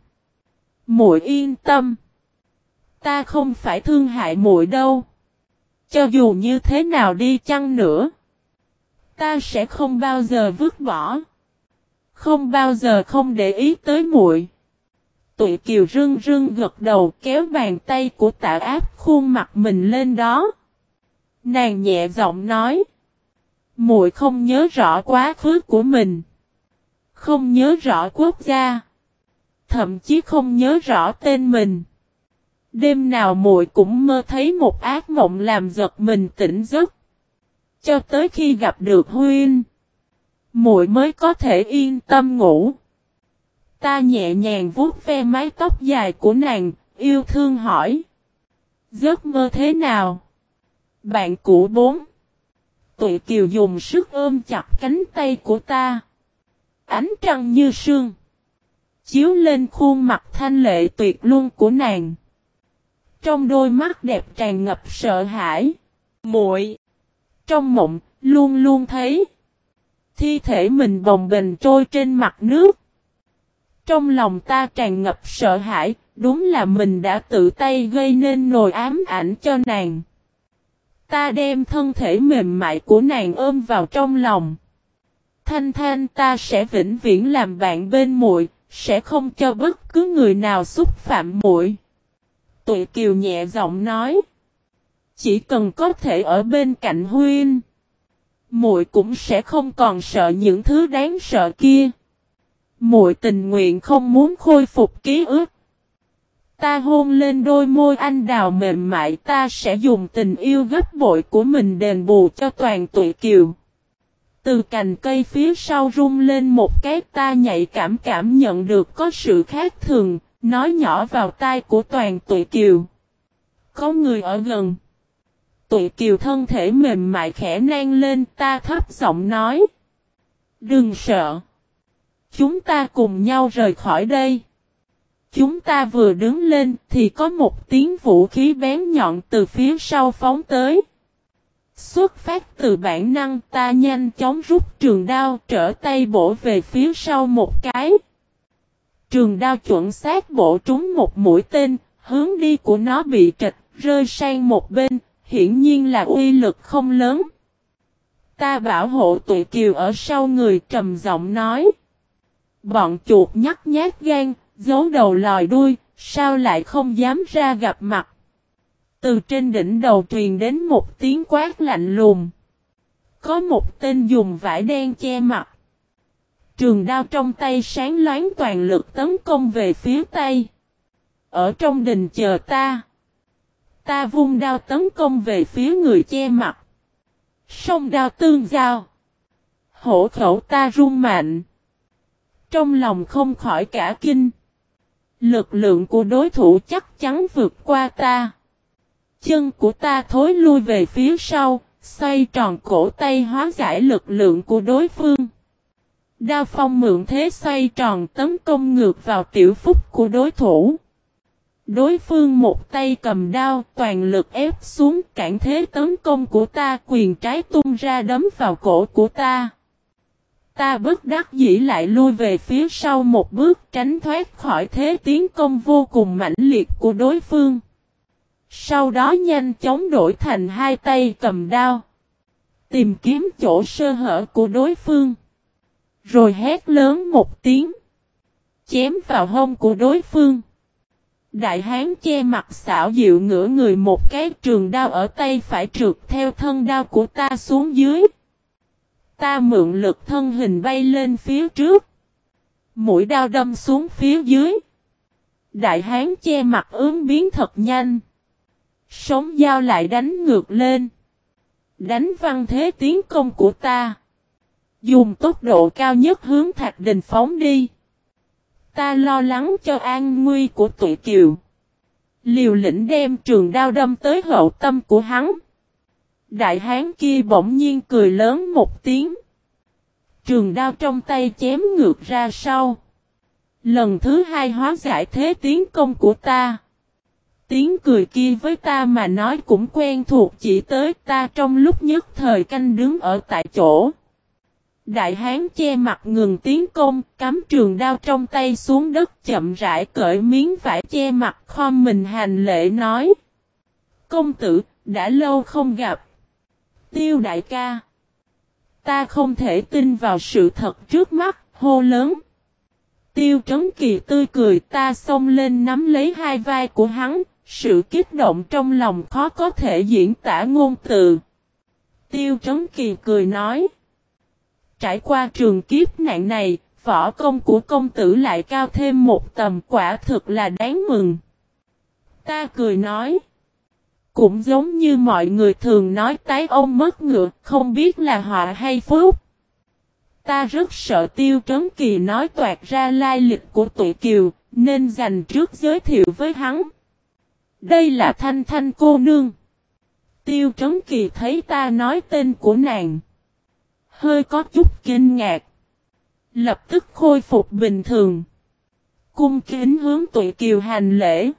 muội yên tâm. Ta không phải thương hại muội đâu. Cho dù như thế nào đi chăng nữa. Ta sẽ không bao giờ vứt bỏ. Không bao giờ không để ý tới muội. Tụi kiều rưng rưng gật đầu kéo bàn tay của tạ áp khuôn mặt mình lên đó. Nàng nhẹ giọng nói. muội không nhớ rõ quá khứ của mình. Không nhớ rõ quốc gia. Thậm chí không nhớ rõ tên mình. Đêm nào muội cũng mơ thấy một ác mộng làm giật mình tỉnh giấc. Cho tới khi gặp được Huynh muội mới có thể yên tâm ngủ. Ta nhẹ nhàng vuốt ve mái tóc dài của nàng, yêu thương hỏi. Giấc mơ thế nào? Bạn cũ bốn. Tụi kiều dùng sức ôm chặt cánh tay của ta. Ánh trăng như sương. Chiếu lên khuôn mặt thanh lệ tuyệt luôn của nàng. Trong đôi mắt đẹp tràn ngập sợ hãi. muội Trong mộng, luôn luôn thấy. Thi thể mình bồng bềnh trôi trên mặt nước. Trong lòng ta tràn ngập sợ hãi, đúng là mình đã tự tay gây nên nồi ám ảnh cho nàng. Ta đem thân thể mềm mại của nàng ôm vào trong lòng. Thanh thanh ta sẽ vĩnh viễn làm bạn bên muội, sẽ không cho bất cứ người nào xúc phạm muội. Tụi kiều nhẹ giọng nói. Chỉ cần có thể ở bên cạnh huynh muội cũng sẽ không còn sợ những thứ đáng sợ kia. Muội tình nguyện không muốn khôi phục ký ức. Ta hôn lên đôi môi anh đào mềm mại ta sẽ dùng tình yêu gấp bội của mình đền bù cho toàn tụi kiều. Từ cành cây phía sau rung lên một cái ta nhạy cảm cảm nhận được có sự khác thường, nói nhỏ vào tai của toàn tụi kiều. Có người ở gần. Tuệ kiều thân thể mềm mại khẽ nang lên ta thấp giọng nói. Đừng sợ. Chúng ta cùng nhau rời khỏi đây. Chúng ta vừa đứng lên thì có một tiếng vũ khí bén nhọn từ phía sau phóng tới. Xuất phát từ bản năng ta nhanh chóng rút trường đao trở tay bổ về phía sau một cái. Trường đao chuẩn xác bổ trúng một mũi tên, hướng đi của nó bị trịch, rơi sang một bên, hiển nhiên là uy lực không lớn. Ta bảo hộ tụi kiều ở sau người trầm giọng nói. Bọn chuột nhắc nhát gan, giấu đầu lòi đuôi, sao lại không dám ra gặp mặt. Từ trên đỉnh đầu truyền đến một tiếng quát lạnh lùng. Có một tên dùng vải đen che mặt. Trường đao trong tay sáng loáng toàn lực tấn công về phía Tây. Ở trong đình chờ ta. Ta vung đao tấn công về phía người che mặt. Sông đao tương giao. Hổ khẩu ta rung mạnh. Trong lòng không khỏi cả kinh. Lực lượng của đối thủ chắc chắn vượt qua ta. Chân của ta thối lui về phía sau, xoay tròn cổ tay hóa giải lực lượng của đối phương. Đao phong mượn thế xoay tròn tấn công ngược vào tiểu phúc của đối thủ. Đối phương một tay cầm đao, toàn lực ép xuống cản thế tấn công của ta, quyền trái tung ra đấm vào cổ của ta. Ta bất đắc dĩ lại lui về phía sau một bước, tránh thoát khỏi thế tiến công vô cùng mãnh liệt của đối phương. Sau đó nhanh chóng đổi thành hai tay cầm đao. Tìm kiếm chỗ sơ hở của đối phương. Rồi hét lớn một tiếng. Chém vào hông của đối phương. Đại hán che mặt xảo dịu ngửa người một cái, trường đao ở tay phải trượt theo thân đao của ta xuống dưới. Ta mượn lực thân hình bay lên phía trước. Mũi đao đâm xuống phía dưới. Đại hán che mặt ướm biến thật nhanh. Sống dao lại đánh ngược lên. Đánh văn thế tiến công của ta. Dùng tốc độ cao nhất hướng Thạch Đình phóng đi. Ta lo lắng cho an nguy của tụi kiều. Liều lĩnh đem trường đao đâm tới hậu tâm của hắn. Đại hán kia bỗng nhiên cười lớn một tiếng. Trường đao trong tay chém ngược ra sau. Lần thứ hai hóa giải thế tiến công của ta. Tiếng cười kia với ta mà nói cũng quen thuộc chỉ tới ta trong lúc nhất thời canh đứng ở tại chỗ. Đại hán che mặt ngừng tiến công, cắm trường đao trong tay xuống đất chậm rãi cởi miếng vải che mặt khom mình hành lễ nói. Công tử, đã lâu không gặp. Tiêu đại ca. Ta không thể tin vào sự thật trước mắt, hô lớn. Tiêu trấn kỳ tươi cười ta xông lên nắm lấy hai vai của hắn, sự kích động trong lòng khó có thể diễn tả ngôn từ. Tiêu trấn kỳ cười nói. Trải qua trường kiếp nạn này, võ công của công tử lại cao thêm một tầm quả thực là đáng mừng. Ta cười nói. Cũng giống như mọi người thường nói tái ông mất ngựa, không biết là họ hay phúc. Ta rất sợ tiêu trấn kỳ nói toạt ra lai lịch của tụi kiều, nên dành trước giới thiệu với hắn. Đây là thanh thanh cô nương. Tiêu trấn kỳ thấy ta nói tên của nàng. Hơi có chút kinh ngạc. Lập tức khôi phục bình thường. Cung kính hướng tụi kiều hành lễ.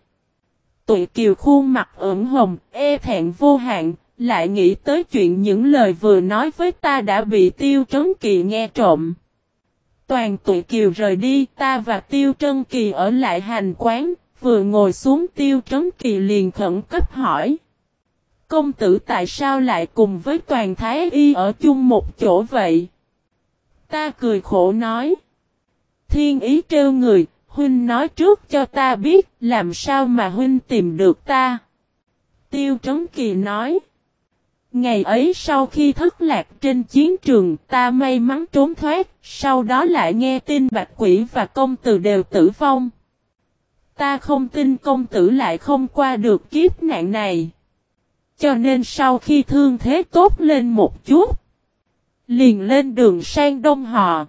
Tụi kiều khuôn mặt ửng hồng, e thẹn vô hạn, lại nghĩ tới chuyện những lời vừa nói với ta đã bị tiêu trấn kỳ nghe trộm. Toàn tụi kiều rời đi, ta và tiêu trấn kỳ ở lại hành quán, vừa ngồi xuống tiêu trấn kỳ liền khẩn cấp hỏi. Công tử tại sao lại cùng với toàn thái y ở chung một chỗ vậy? Ta cười khổ nói. Thiên ý trêu người, huynh nói trước cho ta biết làm sao mà huynh tìm được ta. Tiêu Trấn Kỳ nói. Ngày ấy sau khi thất lạc trên chiến trường ta may mắn trốn thoát, sau đó lại nghe tin bạch quỷ và công tử đều tử vong. Ta không tin công tử lại không qua được kiếp nạn này. Cho nên sau khi thương thế tốt lên một chút, liền lên đường sang Đông Họ.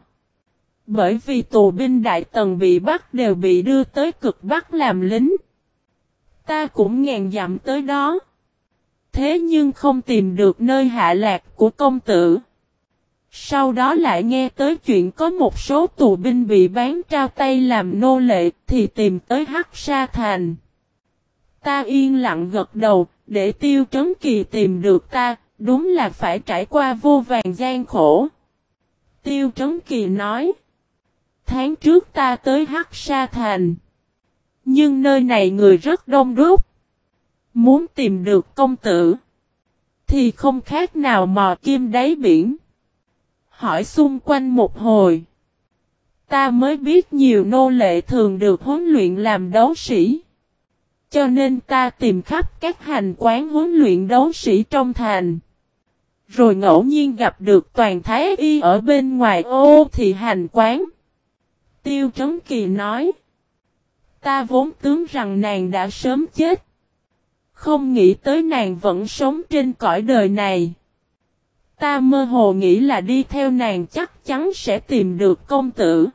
Bởi vì tù binh Đại Tần bị bắt đều bị đưa tới cực Bắc làm lính. Ta cũng ngàn dặm tới đó. Thế nhưng không tìm được nơi hạ lạc của công tử. Sau đó lại nghe tới chuyện có một số tù binh bị bán trao tay làm nô lệ thì tìm tới Hắc Sa Thành. Ta yên lặng gật đầu, để tiêu trấn kỳ tìm được ta, đúng là phải trải qua vô vàng gian khổ. Tiêu trấn kỳ nói. Tháng trước ta tới Hắc Sa Thành. Nhưng nơi này người rất đông đúc. Muốn tìm được công tử. Thì không khác nào mò kim đáy biển. Hỏi xung quanh một hồi. Ta mới biết nhiều nô lệ thường được huấn luyện làm đấu sĩ. Cho nên ta tìm khắp các hành quán huấn luyện đấu sĩ trong thành. Rồi ngẫu nhiên gặp được toàn thái y ở bên ngoài ô thì hành quán. Tiêu Trấn Kỳ nói. Ta vốn tướng rằng nàng đã sớm chết. Không nghĩ tới nàng vẫn sống trên cõi đời này. Ta mơ hồ nghĩ là đi theo nàng chắc chắn sẽ tìm được công tử.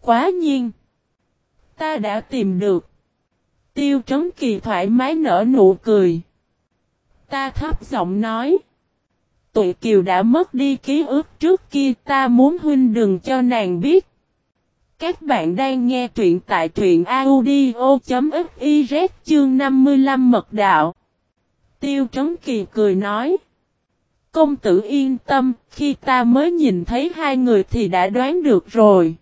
Quá nhiên. Ta đã tìm được. Tiêu Trấn Kỳ thoải mái nở nụ cười. Ta thấp giọng nói. Tụi Kiều đã mất đi ký ức trước kia ta muốn huynh đừng cho nàng biết. Các bạn đang nghe truyện tại truyện audio.fiz chương 55 mật đạo. Tiêu Trấn Kỳ cười nói. Công tử yên tâm, khi ta mới nhìn thấy hai người thì đã đoán được rồi.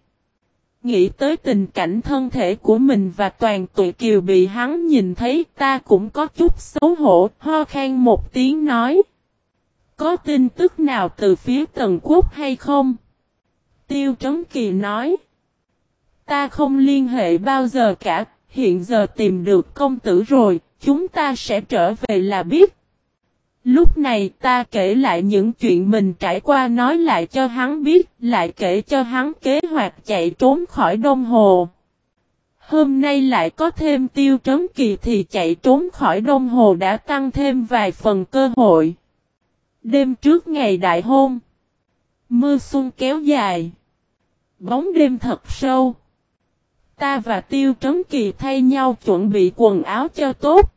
Nghĩ tới tình cảnh thân thể của mình và toàn tụi kiều bị hắn nhìn thấy ta cũng có chút xấu hổ, ho khan một tiếng nói. Có tin tức nào từ phía Tần Quốc hay không? Tiêu Trấn Kỳ nói. Ta không liên hệ bao giờ cả, hiện giờ tìm được công tử rồi, chúng ta sẽ trở về là biết. Lúc này ta kể lại những chuyện mình trải qua nói lại cho hắn biết, lại kể cho hắn kế hoạch chạy trốn khỏi Đông Hồ. Hôm nay lại có thêm tiêu trấn kỳ thì chạy trốn khỏi Đông Hồ đã tăng thêm vài phần cơ hội. Đêm trước ngày đại hôn. Mưa xuân kéo dài. Bóng đêm thật sâu. Ta và Tiêu Trấn Kỳ thay nhau chuẩn bị quần áo cho tốt.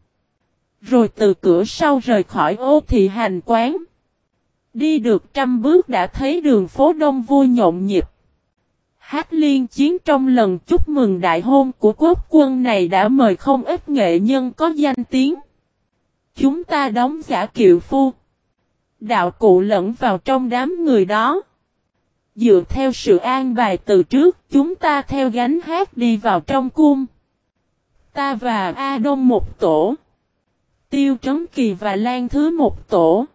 Rồi từ cửa sau rời khỏi ô thị hành quán. Đi được trăm bước đã thấy đường phố đông vui nhộn nhịp. Hát liên chiến trong lần chúc mừng đại hôn của quốc quân này đã mời không ít nghệ nhân có danh tiếng. Chúng ta đóng giả kiệu phu. Đạo cụ lẫn vào trong đám người đó. Dựa theo sự an bài từ trước, chúng ta theo gánh hát đi vào trong cung. Ta và A Đông một tổ. Tiêu Trấn Kỳ và Lan Thứ một tổ.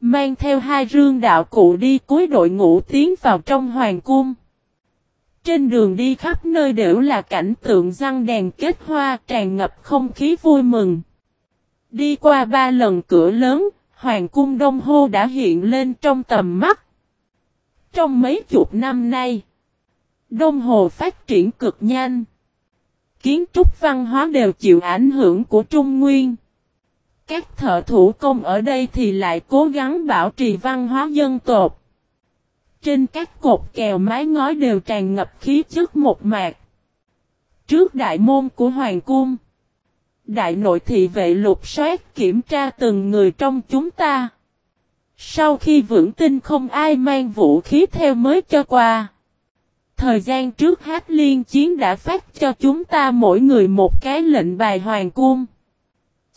Mang theo hai rương đạo cụ đi cuối đội ngũ tiến vào trong hoàng cung. Trên đường đi khắp nơi đều là cảnh tượng răng đèn kết hoa tràn ngập không khí vui mừng. Đi qua ba lần cửa lớn, Hoàng cung Đông Hô đã hiện lên trong tầm mắt. Trong mấy chục năm nay, Đông Hồ phát triển cực nhanh. Kiến trúc văn hóa đều chịu ảnh hưởng của Trung Nguyên. Các thợ thủ công ở đây thì lại cố gắng bảo trì văn hóa dân tộc. Trên các cột kèo mái ngói đều tràn ngập khí chất một mạc. Trước đại môn của Hoàng Cung, đại nội thị vệ lục soát kiểm tra từng người trong chúng ta. Sau khi vững tin không ai mang vũ khí theo mới cho qua. Thời gian trước hát liên chiến đã phát cho chúng ta mỗi người một cái lệnh bài hoàng cung.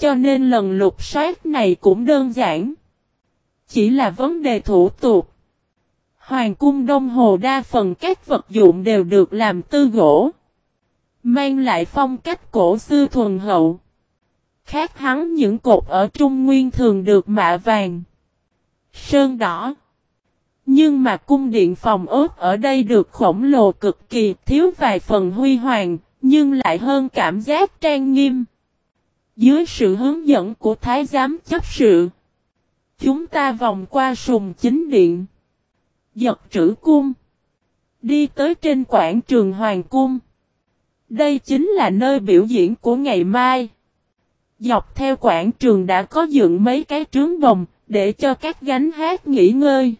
Cho nên lần lục soát này cũng đơn giản. Chỉ là vấn đề thủ tục. Hoàng cung Đông Hồ đa phần các vật dụng đều được làm tư gỗ. Mang lại phong cách cổ xưa thuần hậu. Khác hắn những cột ở Trung Nguyên thường được mạ vàng. Sơn đỏ. Nhưng mà cung điện phòng ốt ở đây được khổng lồ cực kỳ thiếu vài phần huy hoàng, nhưng lại hơn cảm giác trang nghiêm. Dưới sự hướng dẫn của Thái giám chấp sự, chúng ta vòng qua sùng chính điện, giật trữ cung, đi tới trên quảng trường Hoàng Cung. Đây chính là nơi biểu diễn của ngày mai. Dọc theo quảng trường đã có dựng mấy cái trướng bồng, để cho các gánh hát nghỉ ngơi.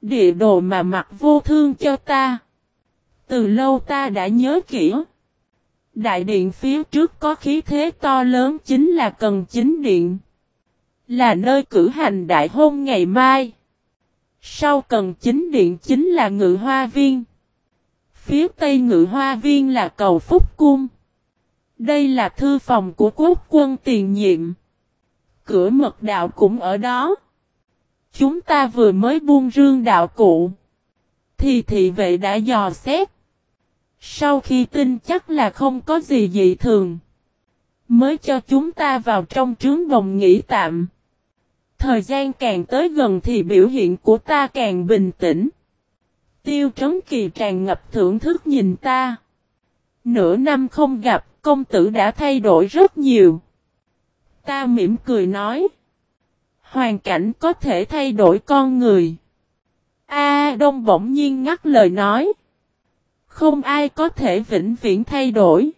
Địa đồ mà mặc vô thương cho ta. Từ lâu ta đã nhớ kỹ. Đại điện phía trước có khí thế to lớn chính là cần chính điện. Là nơi cử hành đại hôn ngày mai. Sau cần chính điện chính là ngự hoa viên. Phía tây ngự hoa viên là cầu Phúc Cung. Đây là thư phòng của quốc quân tiền nhiệm. Cửa mật đạo cũng ở đó. Chúng ta vừa mới buông rương đạo cụ. Thì thị vệ đã dò xét. Sau khi tin chắc là không có gì dị thường. Mới cho chúng ta vào trong trướng bồng nghỉ tạm. Thời gian càng tới gần thì biểu hiện của ta càng bình tĩnh. Tiêu trấn kỳ tràn ngập thưởng thức nhìn ta. Nửa năm không gặp, công tử đã thay đổi rất nhiều. Ta mỉm cười nói. Hoàn cảnh có thể thay đổi con người. A Đông bỗng nhiên ngắt lời nói. Không ai có thể vĩnh viễn thay đổi.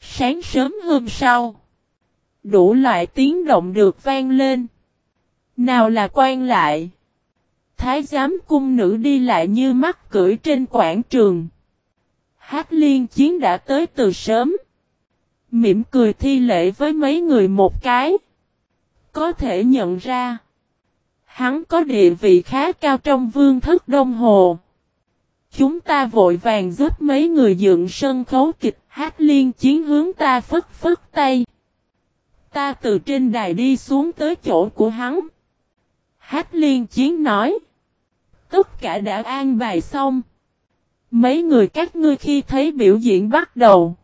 Sáng sớm hôm sau. Đủ loại tiếng động được vang lên. Nào là quan lại. Thái giám cung nữ đi lại như mắt cưỡi trên quảng trường. Hát liên chiến đã tới từ sớm. Mỉm cười thi lễ với mấy người một cái. Có thể nhận ra. Hắn có địa vị khá cao trong vương thức Đông Hồ. Chúng ta vội vàng giúp mấy người dựng sân khấu kịch, hát liên chiến hướng ta phất phất tay. Ta từ trên đài đi xuống tới chỗ của hắn. Hát liên chiến nói. Tất cả đã an bài xong. Mấy người các ngươi khi thấy biểu diễn bắt đầu.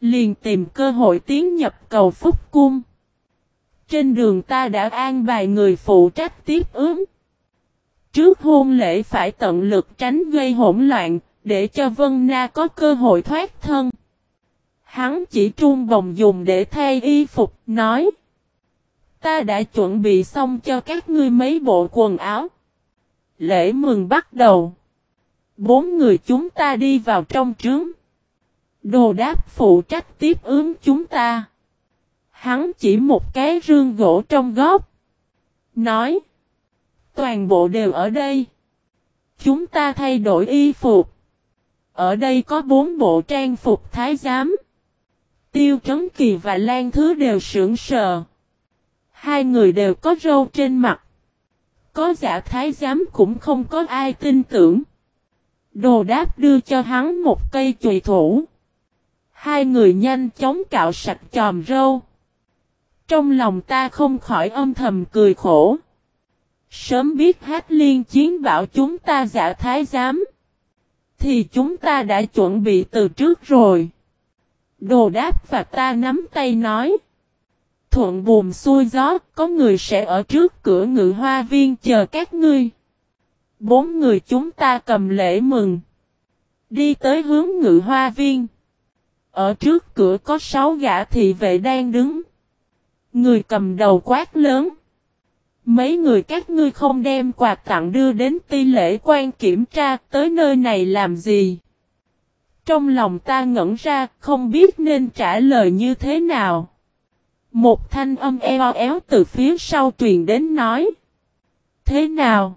Liền tìm cơ hội tiến nhập cầu Phúc Cung. Trên đường ta đã an bài người phụ trách tiếp ứng. Trước hôn lễ phải tận lực tránh gây hỗn loạn, để cho Vân Na có cơ hội thoát thân. Hắn chỉ trung bồng dùng để thay y phục, nói. Ta đã chuẩn bị xong cho các ngươi mấy bộ quần áo. Lễ mừng bắt đầu. Bốn người chúng ta đi vào trong trướng. Đồ đáp phụ trách tiếp ứng chúng ta. Hắn chỉ một cái rương gỗ trong góc. nói. Toàn bộ đều ở đây. Chúng ta thay đổi y phục. Ở đây có bốn bộ trang phục thái giám. Tiêu Trấn Kỳ và Lan Thứ đều sững sờ. Hai người đều có râu trên mặt. Có giả thái giám cũng không có ai tin tưởng. Đồ đáp đưa cho hắn một cây chùy thủ. Hai người nhanh chóng cạo sạch chòm râu. Trong lòng ta không khỏi âm thầm cười khổ. Sớm biết hát liên chiến bảo chúng ta giả thái giám. Thì chúng ta đã chuẩn bị từ trước rồi. Đồ đáp và ta nắm tay nói. Thuận buồm xuôi gió, có người sẽ ở trước cửa ngự hoa viên chờ các ngươi. Bốn người chúng ta cầm lễ mừng. Đi tới hướng ngự hoa viên. Ở trước cửa có sáu gã thị vệ đang đứng. Người cầm đầu quát lớn. Mấy người các ngươi không đem quà tặng đưa đến ti lễ quan kiểm tra tới nơi này làm gì? Trong lòng ta ngẩn ra, không biết nên trả lời như thế nào. Một thanh âm eo éo từ phía sau truyền đến nói. Thế nào?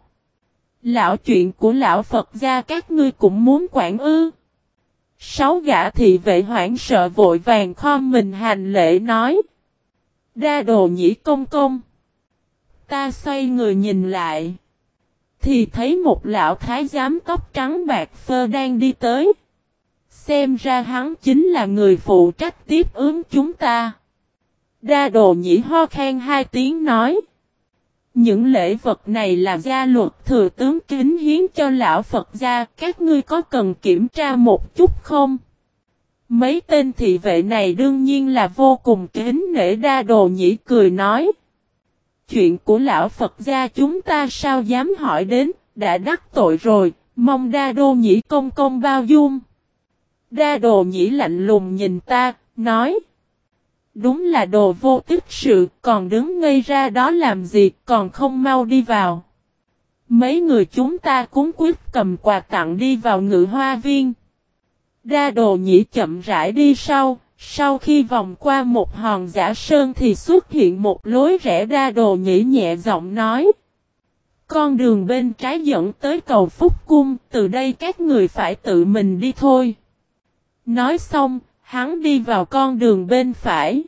Lão chuyện của lão Phật gia các ngươi cũng muốn quản ư. Sáu gã thị vệ hoảng sợ vội vàng kho mình hành lễ nói. Đa đồ nhĩ công công. Ta xoay người nhìn lại. Thì thấy một lão thái giám tóc trắng bạc phơ đang đi tới. Xem ra hắn chính là người phụ trách tiếp ứng chúng ta. Đa đồ nhĩ ho khen hai tiếng nói. Những lễ vật này là gia luật thừa tướng kính hiến cho lão Phật gia, các ngươi có cần kiểm tra một chút không? Mấy tên thị vệ này đương nhiên là vô cùng kính nể đa đồ nhĩ cười nói. Chuyện của lão Phật gia chúng ta sao dám hỏi đến, đã đắc tội rồi, mong đa đô nhĩ công công bao dung. Đa đồ nhĩ lạnh lùng nhìn ta, nói. Đúng là đồ vô tích sự, còn đứng ngây ra đó làm gì, còn không mau đi vào. Mấy người chúng ta cúng quyết cầm quà tặng đi vào ngự hoa viên. Đa đồ nhĩ chậm rãi đi sau, sau khi vòng qua một hòn giả sơn thì xuất hiện một lối rẽ đa đồ nhĩ nhẹ giọng nói. Con đường bên trái dẫn tới cầu Phúc Cung, từ đây các người phải tự mình đi thôi. Nói xong, hắn đi vào con đường bên phải.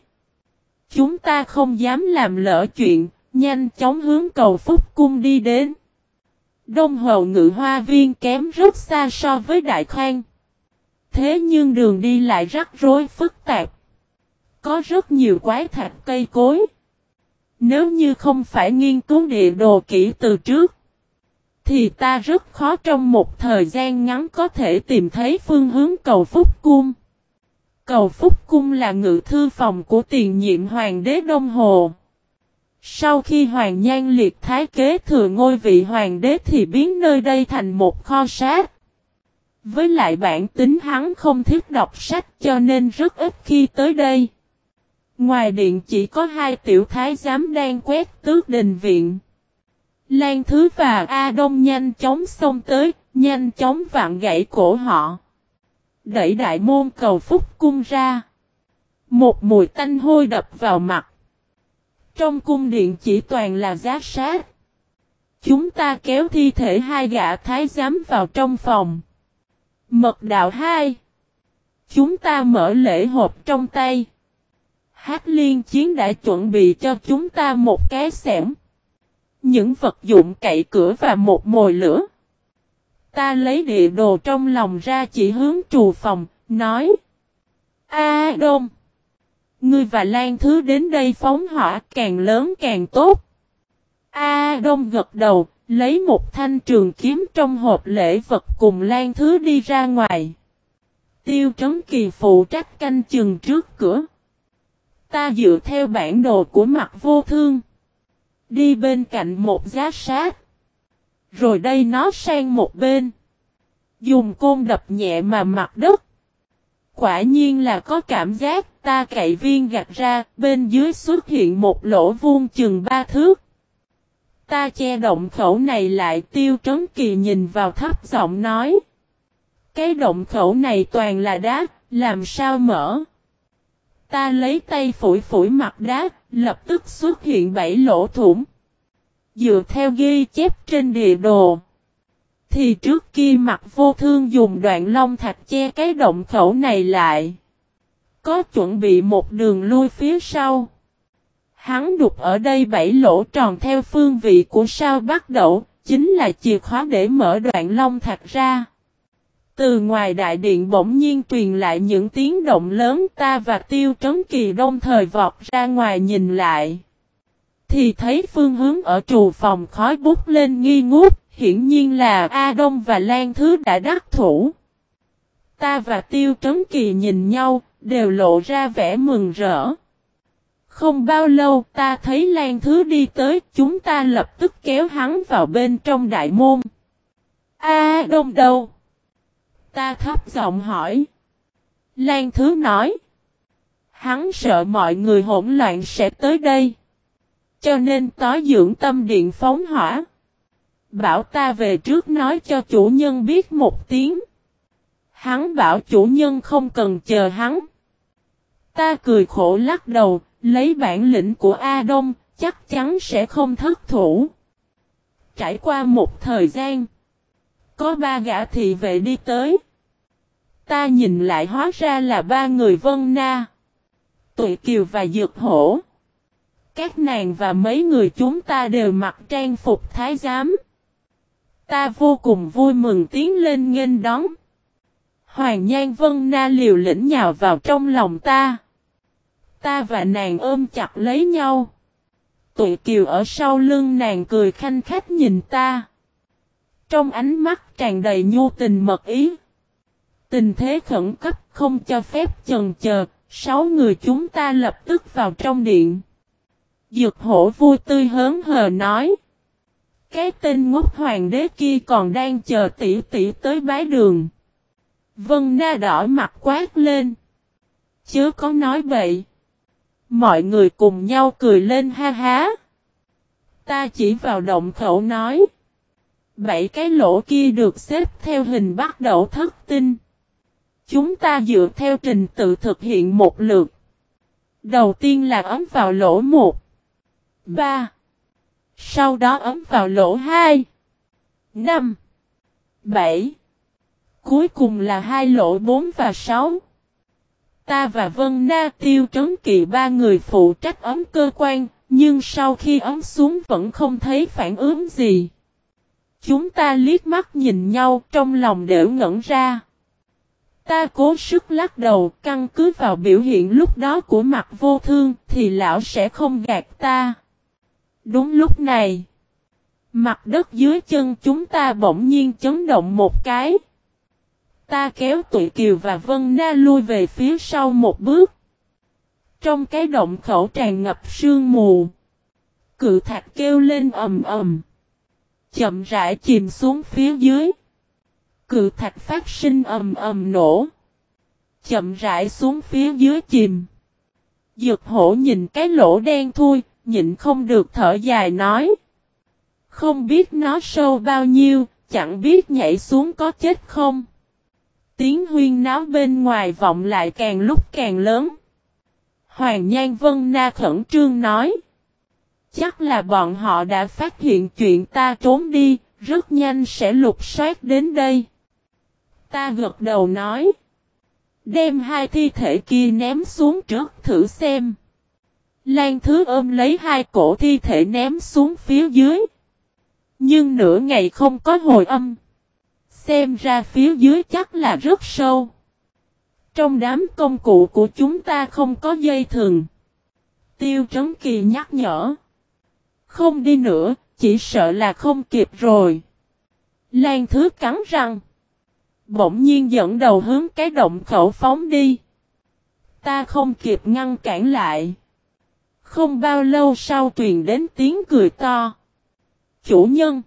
Chúng ta không dám làm lỡ chuyện, nhanh chóng hướng cầu Phúc Cung đi đến. Đông Hậu Ngự Hoa Viên kém rất xa so với Đại Khang. Thế nhưng đường đi lại rắc rối phức tạp. Có rất nhiều quái thạch cây cối. Nếu như không phải nghiên cứu địa đồ kỹ từ trước, thì ta rất khó trong một thời gian ngắn có thể tìm thấy phương hướng cầu Phúc Cung. Cầu Phúc Cung là ngự thư phòng của tiền nhiệm hoàng đế Đông Hồ. Sau khi Hoàng Nhan Liệt Thái kế thừa ngôi vị hoàng đế thì biến nơi đây thành một kho sát. Với lại bản tính hắn không thích đọc sách cho nên rất ít khi tới đây. Ngoài điện chỉ có hai tiểu thái giám đang quét tước đình viện. Lan Thứ và A Đông nhanh chóng xông tới, nhanh chóng vặn gãy cổ họ. Đẩy đại môn cầu phúc cung ra. Một mùi tanh hôi đập vào mặt. Trong cung điện chỉ toàn là giá sát. Chúng ta kéo thi thể hai gã thái giám vào trong phòng. Mật đạo 2 Chúng ta mở lễ hộp trong tay. Hát liên chiến đã chuẩn bị cho chúng ta một cái xẻng. Những vật dụng cậy cửa và một mồi lửa. Ta lấy địa đồ trong lòng ra chỉ hướng trù phòng, nói. A Đông! Ngươi và Lan Thứ đến đây phóng hỏa càng lớn càng tốt. A Đông gật đầu, lấy một thanh trường kiếm trong hộp lễ vật cùng Lan Thứ đi ra ngoài. Tiêu Trấn Kỳ phụ trách canh chừng trước cửa. Ta dựa theo bản đồ của mặt vô thương. Đi bên cạnh một giá sát. Rồi đây nó sang một bên. Dùng côn đập nhẹ mà mặt đất. Quả nhiên là có cảm giác ta cậy viên gạch ra, bên dưới xuất hiện một lỗ vuông chừng ba thước. Ta che động khẩu này lại tiêu trấn kỳ nhìn vào thấp giọng nói. Cái động khẩu này toàn là đá, làm sao mở? Ta lấy tay phủi phủi mặt đá, lập tức xuất hiện bảy lỗ thủng. Dựa theo ghi chép trên địa đồ. Thì trước kia mặt vô thương dùng đoạn long thạch che cái động khẩu này lại. Có chuẩn bị một đường lui phía sau. Hắn đục ở đây bảy lỗ tròn theo phương vị của sao bắt đầu, chính là chìa khóa để mở đoạn long thạch ra. Từ ngoài đại điện bỗng nhiên truyền lại những tiếng động lớn ta và tiêu trấn kỳ đông thời vọt ra ngoài nhìn lại. Thì thấy phương hướng ở trù phòng khói bút lên nghi ngút, hiển nhiên là A Đông và Lan Thứ đã đắc thủ. Ta và tiêu trấn kỳ nhìn nhau, đều lộ ra vẻ mừng rỡ. Không bao lâu ta thấy Lan Thứ đi tới, chúng ta lập tức kéo hắn vào bên trong đại môn. A Đông đâu? Ta thấp giọng hỏi. Lan Thứ nói. Hắn sợ mọi người hỗn loạn sẽ tới đây. Cho nên tối dưỡng tâm điện phóng hỏa. Bảo ta về trước nói cho chủ nhân biết một tiếng. Hắn bảo chủ nhân không cần chờ hắn. Ta cười khổ lắc đầu, lấy bản lĩnh của A Đông, chắc chắn sẽ không thất thủ. Trải qua một thời gian, có ba gã thị vệ đi tới. Ta nhìn lại hóa ra là ba người Vân Na, Tụi Kiều và Dược Hổ. Các nàng và mấy người chúng ta đều mặc trang phục thái giám. Ta vô cùng vui mừng tiến lên nghênh đón. Hoàng Nhan Vân Na liều lĩnh nhào vào trong lòng ta. Ta và nàng ôm chặt lấy nhau. Tụi kiều ở sau lưng nàng cười khanh khách nhìn ta. Trong ánh mắt tràn đầy nhu tình mật ý. Tình thế khẩn cấp không cho phép chần chờ, sáu người chúng ta lập tức vào trong điện. Dược hổ vui tươi hớn hờ nói. Cái tên ngốc hoàng đế kia còn đang chờ tỷ tỷ tới bái đường. Vân Na đỏ mặt quát lên. Chớ có nói bậy. Mọi người cùng nhau cười lên ha ha. Ta chỉ vào động khẩu nói. Bảy cái lỗ kia được xếp theo hình bắt đầu thất tinh. Chúng ta dựa theo trình tự thực hiện một lượt. Đầu tiên là ấm vào lỗ 1. 3. Sau đó ấm vào lỗ 2. 5. 7. Cuối cùng là hai lỗ 4 và 6. Ta và Vân Na tiêu trấn kỵ ba người phụ trách ấm cơ quan, nhưng sau khi ấm xuống vẫn không thấy phản ứng gì. Chúng ta liếc mắt nhìn nhau trong lòng đều ngẩn ra. Ta cố sức lắc đầu căn cứ vào biểu hiện lúc đó của mặt vô thương thì lão sẽ không gạt ta. Đúng lúc này, mặt đất dưới chân chúng ta bỗng nhiên chấn động một cái. Ta kéo tụi Kiều và Vân Na lui về phía sau một bước. Trong cái động khẩu tràn ngập sương mù. Cự thạch kêu lên ầm ầm. Chậm rãi chìm xuống phía dưới. Cự thạch phát sinh ầm ầm nổ. Chậm rãi xuống phía dưới chìm. Dược hổ nhìn cái lỗ đen thui, nhịn không được thở dài nói. Không biết nó sâu bao nhiêu, chẳng biết nhảy xuống có chết không. Tiếng huyên náo bên ngoài vọng lại càng lúc càng lớn. Hoàng Nhan Vân Na khẩn trương nói. Chắc là bọn họ đã phát hiện chuyện ta trốn đi, rất nhanh sẽ lục soát đến đây. Ta gật đầu nói. Đem hai thi thể kia ném xuống trước thử xem. Lan Thứ ôm lấy hai cổ thi thể ném xuống phía dưới. Nhưng nửa ngày không có hồi âm. Xem ra phía dưới chắc là rất sâu. Trong đám công cụ của chúng ta không có dây thừng. Tiêu Trấn Kỳ nhắc nhở. Không đi nữa, chỉ sợ là không kịp rồi. Lan Thứ cắn răng. Bỗng nhiên dẫn đầu hướng cái động khẩu phóng đi. Ta không kịp ngăn cản lại. Không bao lâu sau truyền đến tiếng cười to. Chủ nhân.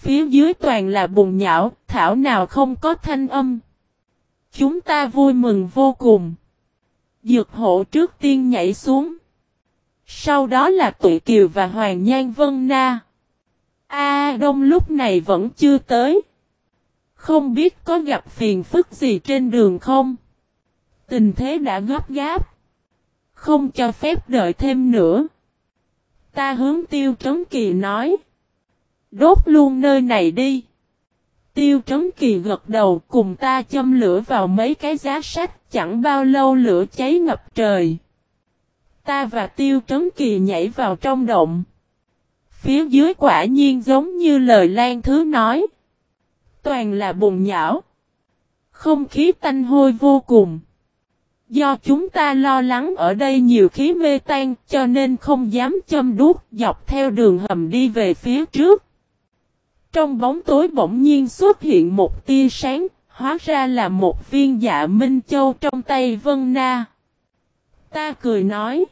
Phía dưới toàn là bùn nhão, thảo nào không có thanh âm. Chúng ta vui mừng vô cùng. Dược hộ trước tiên nhảy xuống. Sau đó là tụi Kiều và Hoàng Nhan Vân Na. A Đông lúc này vẫn chưa tới. Không biết có gặp phiền phức gì trên đường không? Tình thế đã gấp gáp. Không cho phép đợi thêm nữa. Ta hướng tiêu trấn kỳ nói. Đốt luôn nơi này đi. Tiêu trấn kỳ gật đầu cùng ta châm lửa vào mấy cái giá sách, chẳng bao lâu lửa cháy ngập trời. Ta và tiêu trấn kỳ nhảy vào trong động. Phía dưới quả nhiên giống như lời Lan Thứ nói. Toàn là bùn nhão. Không khí tanh hôi vô cùng. Do chúng ta lo lắng ở đây nhiều khí mê tan, cho nên không dám châm đuốc dọc theo đường hầm đi về phía trước. Trong bóng tối bỗng nhiên xuất hiện một tia sáng, hóa ra là một viên dạ Minh Châu trong tay Vân Na. Ta cười nói.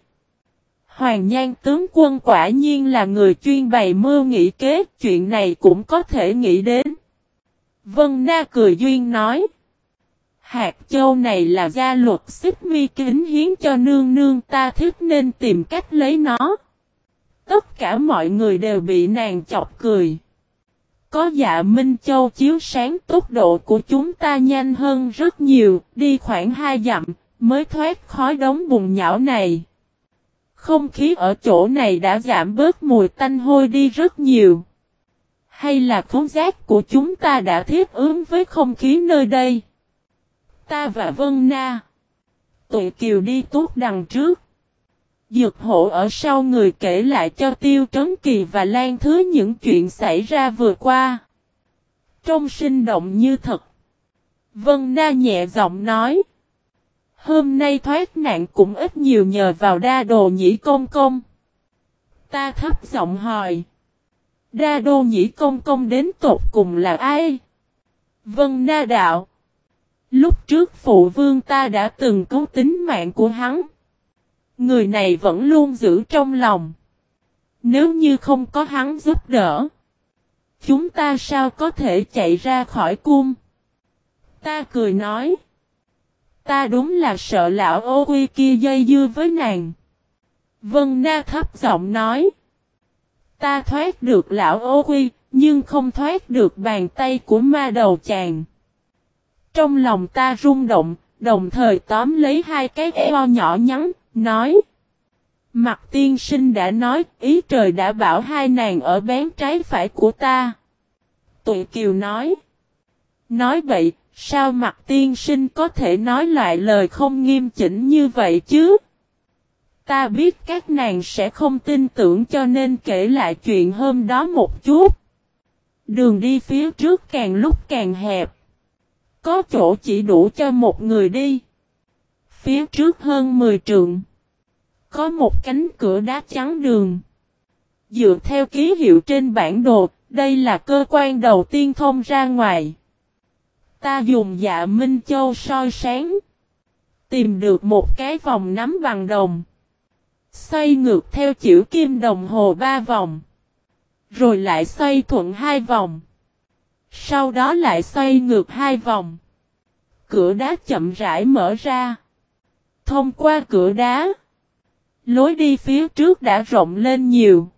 Hoàng Nhan tướng quân quả nhiên là người chuyên bày mưu nghĩ kế, chuyện này cũng có thể nghĩ đến. Vân Na cười duyên nói. Hạt châu này là gia luật xích mi kính hiến cho nương nương ta thích nên tìm cách lấy nó. Tất cả mọi người đều bị nàng chọc cười. Có dạ Minh Châu chiếu sáng tốc độ của chúng ta nhanh hơn rất nhiều, đi khoảng 2 dặm, mới thoát khói đống bùn nhão này. Không khí ở chỗ này đã giảm bớt mùi tanh hôi đi rất nhiều. Hay là khống giác của chúng ta đã thiết ứng với không khí nơi đây? Ta và Vân Na. Tụi Kiều đi tốt đằng trước. Dược hộ ở sau người kể lại cho Tiêu Trấn Kỳ và Lan Thứ những chuyện xảy ra vừa qua. Trong sinh động như thật. Vân Na nhẹ giọng nói. Hôm nay thoát nạn cũng ít nhiều nhờ vào đa đồ nhĩ công công. Ta thấp giọng hỏi. Đa đô nhĩ công công đến tột cùng là ai? Vân Na đạo. Lúc trước phụ vương ta đã từng cứu tính mạng của hắn. Người này vẫn luôn giữ trong lòng. Nếu như không có hắn giúp đỡ. Chúng ta sao có thể chạy ra khỏi cung? Ta cười nói. Ta đúng là sợ lão ô quy kia dây dưa với nàng. Vân Na thấp giọng nói. Ta thoát được lão ô quy, nhưng không thoát được bàn tay của ma đầu chàng. Trong lòng ta rung động, đồng thời tóm lấy hai cái eo nhỏ nhắn, nói. Mặt tiên sinh đã nói, ý trời đã bảo hai nàng ở bén trái phải của ta. Tụi Kiều nói. Nói vậy, sao mặt tiên sinh có thể nói lại lời không nghiêm chỉnh như vậy chứ? Ta biết các nàng sẽ không tin tưởng cho nên kể lại chuyện hôm đó một chút. Đường đi phía trước càng lúc càng hẹp. Có chỗ chỉ đủ cho một người đi. Phía trước hơn 10 trượng. Có một cánh cửa đá trắng đường. Dựa theo ký hiệu trên bản đồ, đây là cơ quan đầu tiên thông ra ngoài. Ta dùng dạ Minh Châu soi sáng. Tìm được một cái vòng nắm bằng đồng. Xoay ngược theo chữ kim đồng hồ ba vòng. Rồi lại xoay thuận hai vòng. Sau đó lại xoay ngược hai vòng. Cửa đá chậm rãi mở ra. Thông qua cửa đá. Lối đi phía trước đã rộng lên nhiều.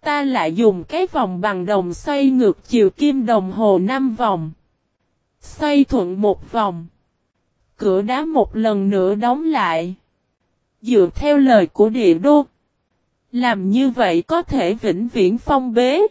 Ta lại dùng cái vòng bằng đồng xoay ngược chiều kim đồng hồ 5 vòng. Xoay thuận một vòng. Cửa đá một lần nữa đóng lại. Dựa theo lời của địa đô. Làm như vậy có thể vĩnh viễn phong bế.